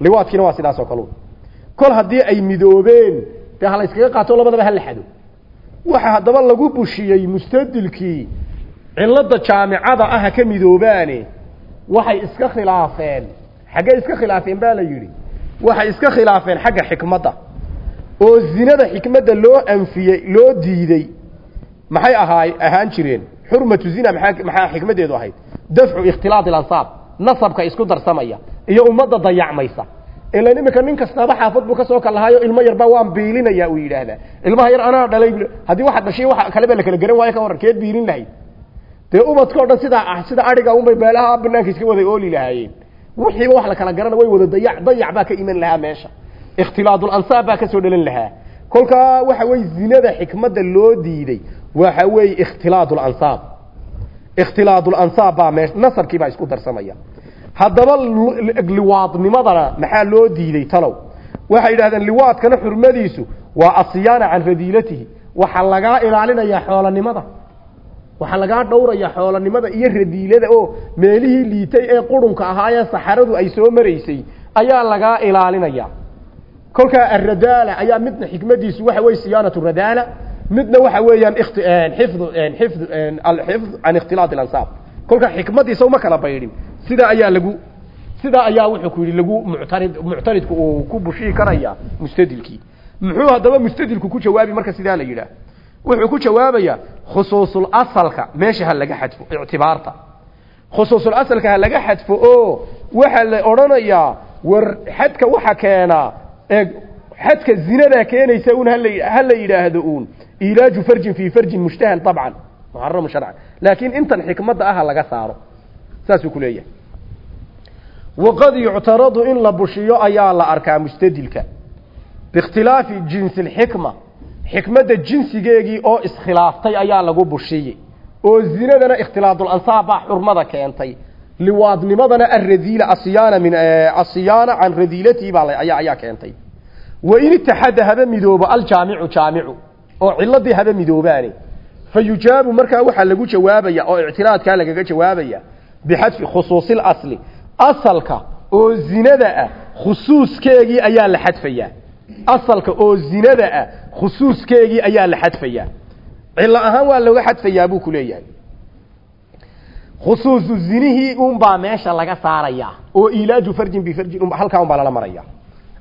liwaadkiina waa sidaas oo kaleu kol haddii ay midoobeen dee ha la yskaga qaato labadaba ha la xado waxa haddaba lagu bushiyey mustadilkii cilada jaamicada ah ka midoobaane waxay iska khilaafeen. Xaggey iska khilaafeen baa la yidhi. Waxay iska khilaafeen xagga xikmadda oo zinada xikmadda loo anfiyey loo diidey maxay ahaay ahaan jireen. Xurmatu zina maa maxaa xikmaddeedu ahayd? Dafcu ikhtilaat ilansaab nasabka isku darsamaya. Iyo ummadda dayacmaysa ilan imika nin kastaaba xaafad buu ka soo kalahaayo ilmo yarba waan biilinaya uu yidhaahdaa. Ilmaha yar anaa dhalay haddii waxaad dhashay waa kaleba la kala garan waayo ka waran keed biilin lahayd dee ubadkao dhan sidaa sida adhiga unbay meelaha banaanka iska wada ooli lahaayeen. Wixiiba wax la kala garana way wada dayac dayac baa ka iman lahaa meesha. Ikhtilaadul ansaab baa ka soo dhalan lahaa. Kolkaa waxa weye zinada xikmadda loo diiday waxa weeye ikhtilaadul ansaab. Ikhtilaadul ansaab baa meesha nasabkii baa isku darsamaya haddaba liwaadnimadana maxaa loo diiday talow? Waxay yidhahdeen liwaadkana xurmadiisu waa asiyaana can radiilatihi waxaa lagaa ilaalinayaa xoolanimada waxaa lagaa dhowrayaa xoolanimada iyo radiilada oo meelihii liitay ee qurunka ahaayee saxaradu ay soo maraysay ayaa lagaa ilaalinaya kolkaa aradaala ayaa midna xikmadiisu waxa weye siyaanatu radaala midna waxa weeyaan xifd xifd alxifd can ikhtilaat alansaab. Kolkaa xikmadiisa uma kala baydhin sidaa ayaa lagu sidaa ayaa wuxuu ku yidhi lagu muctarid muctaridku uu ku bushii karaya mustadilkii muxuu haddaba mustadilku ku jawaabi marka sidaa la yidhaah? Wuxuu ku jawaabayaa khusuusul asalka meesha ha laga xadfo ictibaarta. Khusuusul asalka ha laga xadfo oo waxaa la odhanayaa war xadka waxa keenaa ee xadka zinadaa keenaysa un hala ha la yidhaahdo uun. Ilaaju farjin fii farjin mushtahan طabcan muxaramu sharcan. Laakiin intan xikmadda aha laga saaro. Saasuu ku leeyahay waqad yuctaradu in la bushiyo ayaa la arkaa mustadilka. Biikhtilaafi jinsi اlxikma xikmadda jinsigeegii oo iskhilaaftay ayaa lagu bushiyey. Oo zinadana ikhtilaadul ansaab baa xurmada keentay. Liwaadnimadana aradiila asiyaana min asiyaana can radiilatii baa ayaa ayaa keentay. Wa in itaxada haba midoobo aljaamicu jaamicu. Oo ciladii haba midoobaane. Fa yujaabu markaa waxaa lagu jawaabaya oo ictiraadkaa lagaga jawaabaya bixadfi khusuusi asli asalka oo zinada ah khusuuskeegii ayaa la xadfayaa. Asalka oo zinada ah khusuuskeegii ayaa la xadfayaa. Cilo ahaan waa looga xadfayaa buu ku leeyahay. Khusuusu zinihii unbaa meesha laga saarayaa oo ilaaju farjin bifarjin un halkaa unbaa lala maraya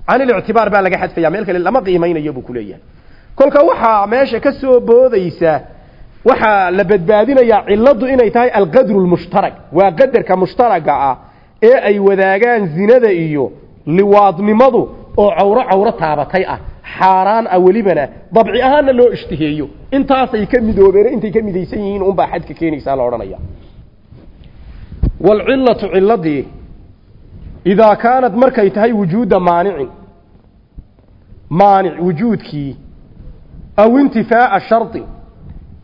can ilictibaar baa laga xadfaya meel kale lama qiimaynayo buu ku leeyahay. Kolka waxaa meesha ka soo boodaysa waxaa la badbaadinayaa ciladu inay tahay alqadru lmushtarak waa qadarka mushtaraga ah ee ay wadaagaan zinada iyo liwaadnimadu oo cawro cawro taabatay ah. Xaaraan ah welibana dabci ahaanna loo ishtiheeyo. Intaasay ka midoobeen intay ka midaysan yihiin unbaa xadka keenaysaa la odhanaya waalcilatu ciladii idaa kaanad markay tahay wujuuda maanicin maanic wujuudkii aw intifaa'a shardi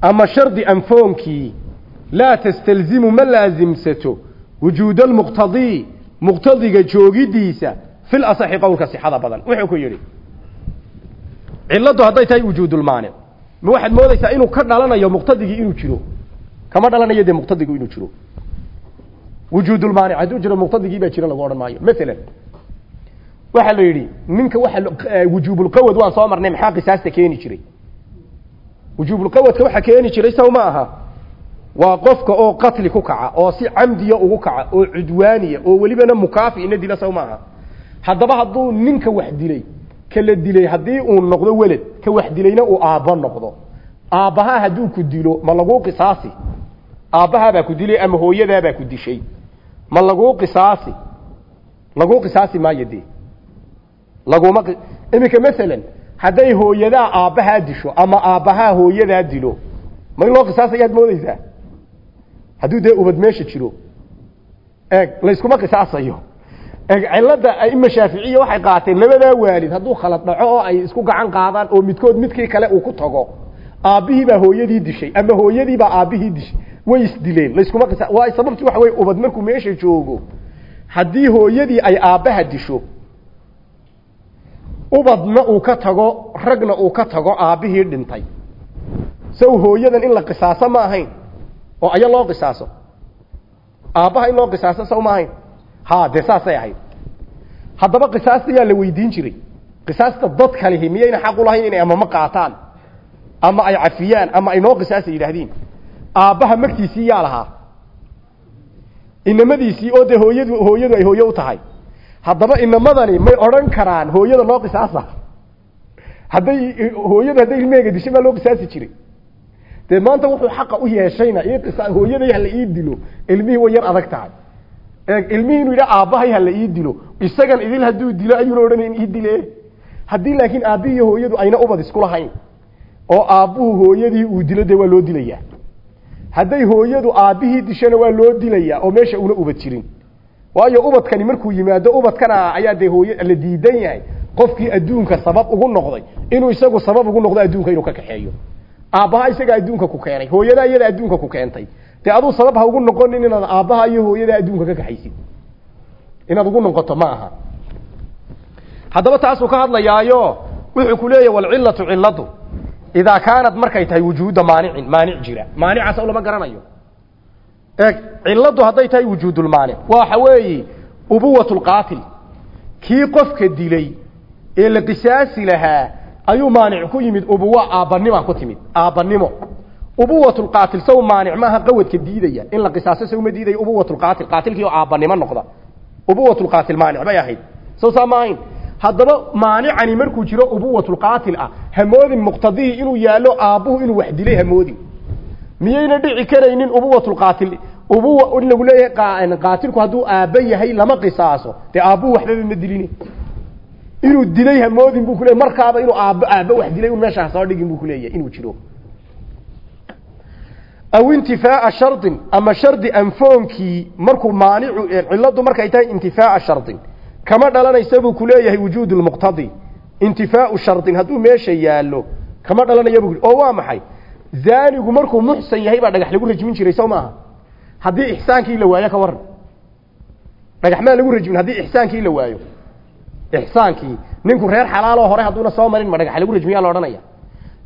ama shardi anfoonkii laa tastalzimu ma laasimsato wujuuda almuqtadii muqtadiga joogidiisa fil asaxi qowlka sixada badan. Wuxuu ku yidhi cilladdu hadday tahay wujuudulmaanic ma waxaad moodaysaa inuu ka dhalanayo muqtadigii inuu jiro? Kama dhalanayo dee muqtadigu inuu jiro? Wujuudulmaanic hadduu jiro muqtadigii baa jira lagu odhan maayo. Maalan waxaa la yidhi ninka waxa wujuubulqawad waan soo marnay maxaa qisaasta keeni jiray? Wujuubulqawadka waxa keeni jiray saw ma aha waa qofka oo qatli ku kaca oo si camdiya ugu kaca oo cudwaaniya oo welibana mukaafi ina dila saw maaha. Haddaba hadduu ninka wax dilay kala dilay haddii uu noqdo weled ka wax dilayna uu aabbo noqdo. Aabbahaa hadduu ku dilo ma laguu qisaasi? Aabbahaabaa ku dilay ama hooyadaabaa ku dishay? Ma laguu qisaasi? Laguu qisaasi maayo dee? Laguma iminka masalan hadday hooyadaa aabbahaa disho ama aabbahaa hooyadaa dilo ma in loo qisaasayaad moodeysaa hadduu dee ubad meesha jiro eeg layskuma qisaasayo. Eeg cilada aima shaaficiya waxay qaateen labadaa waalid hadduu khalad dhaco oo ay isku gacan qaadaan oo midkood midkii kale uu ku tago. Aabbihiibaa hooyadii dishay ama hooyadiibaa aabbihii dishay. Way isdileen layskuma qisa waa sababtii waxa wey ubad markuu meesha joogo haddii hooyadii ay aabbaha disho ubadna uu ka tago ragna uu ka tago aabbihii dhintay. Saw hooyadan in la qisaaso ma ahayn oo aya loo qisaaso. Aabbaha in loo qisaaso saw ma ahayn ha dee saasay ahayd. Haddaba qisaasta yaa la weydiin jiray. Qisaasta dad kalihi miyayna xaq u lahayn inay amama qaataan ama ay cafiyaan ama ay noo qisaasa yidhaahdiin aabbaha magtiisii yaa lahaa. Inamadiisii oo dee hooyadu hooyadu ay hooye u tahay. Haddaba inamadani may odhan karaan hooyada noo qisaasa. Hadday hooyadu hadday ilmeega dishay maa loo qisaasi jiray dee maanta wuxuu xaqa u yeeshayna hooyaday hala ii dilo. Ilmihii way yar adag tahay. Ilmihii inuu yidha aabbahay hala ii dilo. Isagan idil hadduu dilo ayuuna odhanayn ii dile. Haddii laakiin aabbihi hooyadu ayna ubad isku lahayn oo aabbuhu hooyadii uu dilo dee waa loo dilayaa hadday hooyadu aabbihii dishana waa loo dilayaa oo meesha una ubad jirin. Waayo ubadkani markuu yimaado ubadkana ayaa dee hooy la diidan yahay. Qofkii adduunka sabab ugu noqday inuu isagu sabab ugu noqdo adduunka inuu ka kaxeeyo aabbaha isaga adduunka ku keenay hooyada iyada adduunka ku keentay. Dee aduu sabab ha ugu noqonin inaad aabbaha iyo hooyada adduunka ka kaxaysid. Inaad ugu noqoto ma aha. Haddaba taasuu ka hadlayaayo wuxuu ku leeyahy walcillatu cilladu idaa kaanad markay tahay wujuuda maanicin maanic jira. Maanicaas o lama garanayo. Eeg cilladu hadday tahay wujuudulmaanic waxa weeye ubuwat kii qofka dilay ee la qisaasi lahaa ayuu maanic ku yimid ubuwa aabbanima ku timid. Aabbanimo. Ubuwatulqaatil saw maanic maaha qawadka diidaya. In la qisaaso sawma diidaya ubuwatulqaatil qaatilkii oo aabbanimo noqda. Ubuwatulqaatil maanic bay ahayd. Saw saa ma ahayn haddaba maanicani markuu jiro ubuwatulqaatil ah hamoodin muqtadihii inuu yaallo aabbuhu inuu wax dilay hamoodin. Miyayna dhici karaynin ubuwatulqaatil ubuwa in lagu leeyahay qaatilku hadduu aabba yahay lama qisaaso. Dee aabbuhu waxbaba ma dilini inuu dilay hamoodin buu kuleeyay markaaba inuu aabbo aabbo wax dilay un meesha soo dhigin buu kuleeyahay inuu jiro. Aw intifaa'a shardin ama shardi anfoonkii markuu maanicu cilladu markay tahay intifaa'a shardin. Kama dhalanaysa buu kuleeyahay wujuud lmuqtadi intifaau shardin hadduu meesha yaallo kama dhalanaya bu oo waa maxay? Zaanigu markuu muxsan yahay baa dhagax lagu rajmin jiray soo maaha? Haddii ixsaankii la waayo ka waran dhagax maa lagu rajmin haddii ixsaankii la waayo ixsaankii ninku reer xalaaloo hore hadduuna soo marin ma dhagax lagu rajmiyaa la odhanaya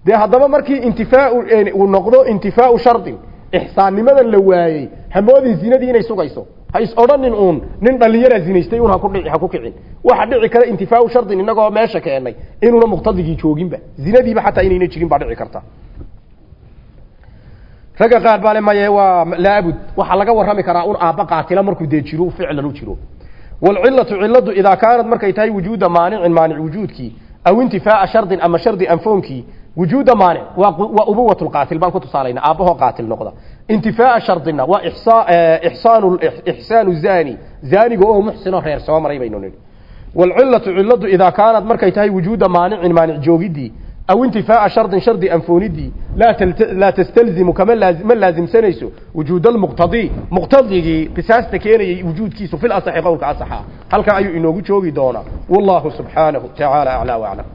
dee haddaba markii intifaau uu noqdo intifaau shardin ixsaannimadan la waayey hamoodin zinadii inay sugayso. Ha is odhanin uun nin dhallinyara zinaystay un haku dhici ha ku kicin. Waxa dhici kara intifaau shardin inagoo meesha keenay inuuna muqtadigii jooginba. Zinadiiba xataa inayna jirin baa dhici karta. Ragga qaar baa le maye waa laabud waxaa laga warrami karaa un aabba qaatila markuu dee jiro ficlan u jiro walcillatu cilladu idaa kaanad markay tahay wujuuda maanicin maanic wujuudkii aw intifaa'a shardin ama shardi anfoonkii wujuuda maanic waa ubuwat lqaatil baan ku tusaalayna aabbahoo qaatil noqda intifaa'a shardina waa ixsaanu zani zaaniga oo muxsinoo reer soo maray baynu nidhi walcillatu cilladu idaa kaanad markay tahay wujuuda maanicin maanic joogidii aw intifaa'a shardin shardi anfoonidii laa tastalzimu kama ma laazimsanayso wujuud almuqtadii muqtadigii qisaasta keenayay wujuudkiisu fil asaxi qowlka asaxa halkaa ayuu inoogu joogi doonaa wallahu subxaanahu tacaala aclaa waclam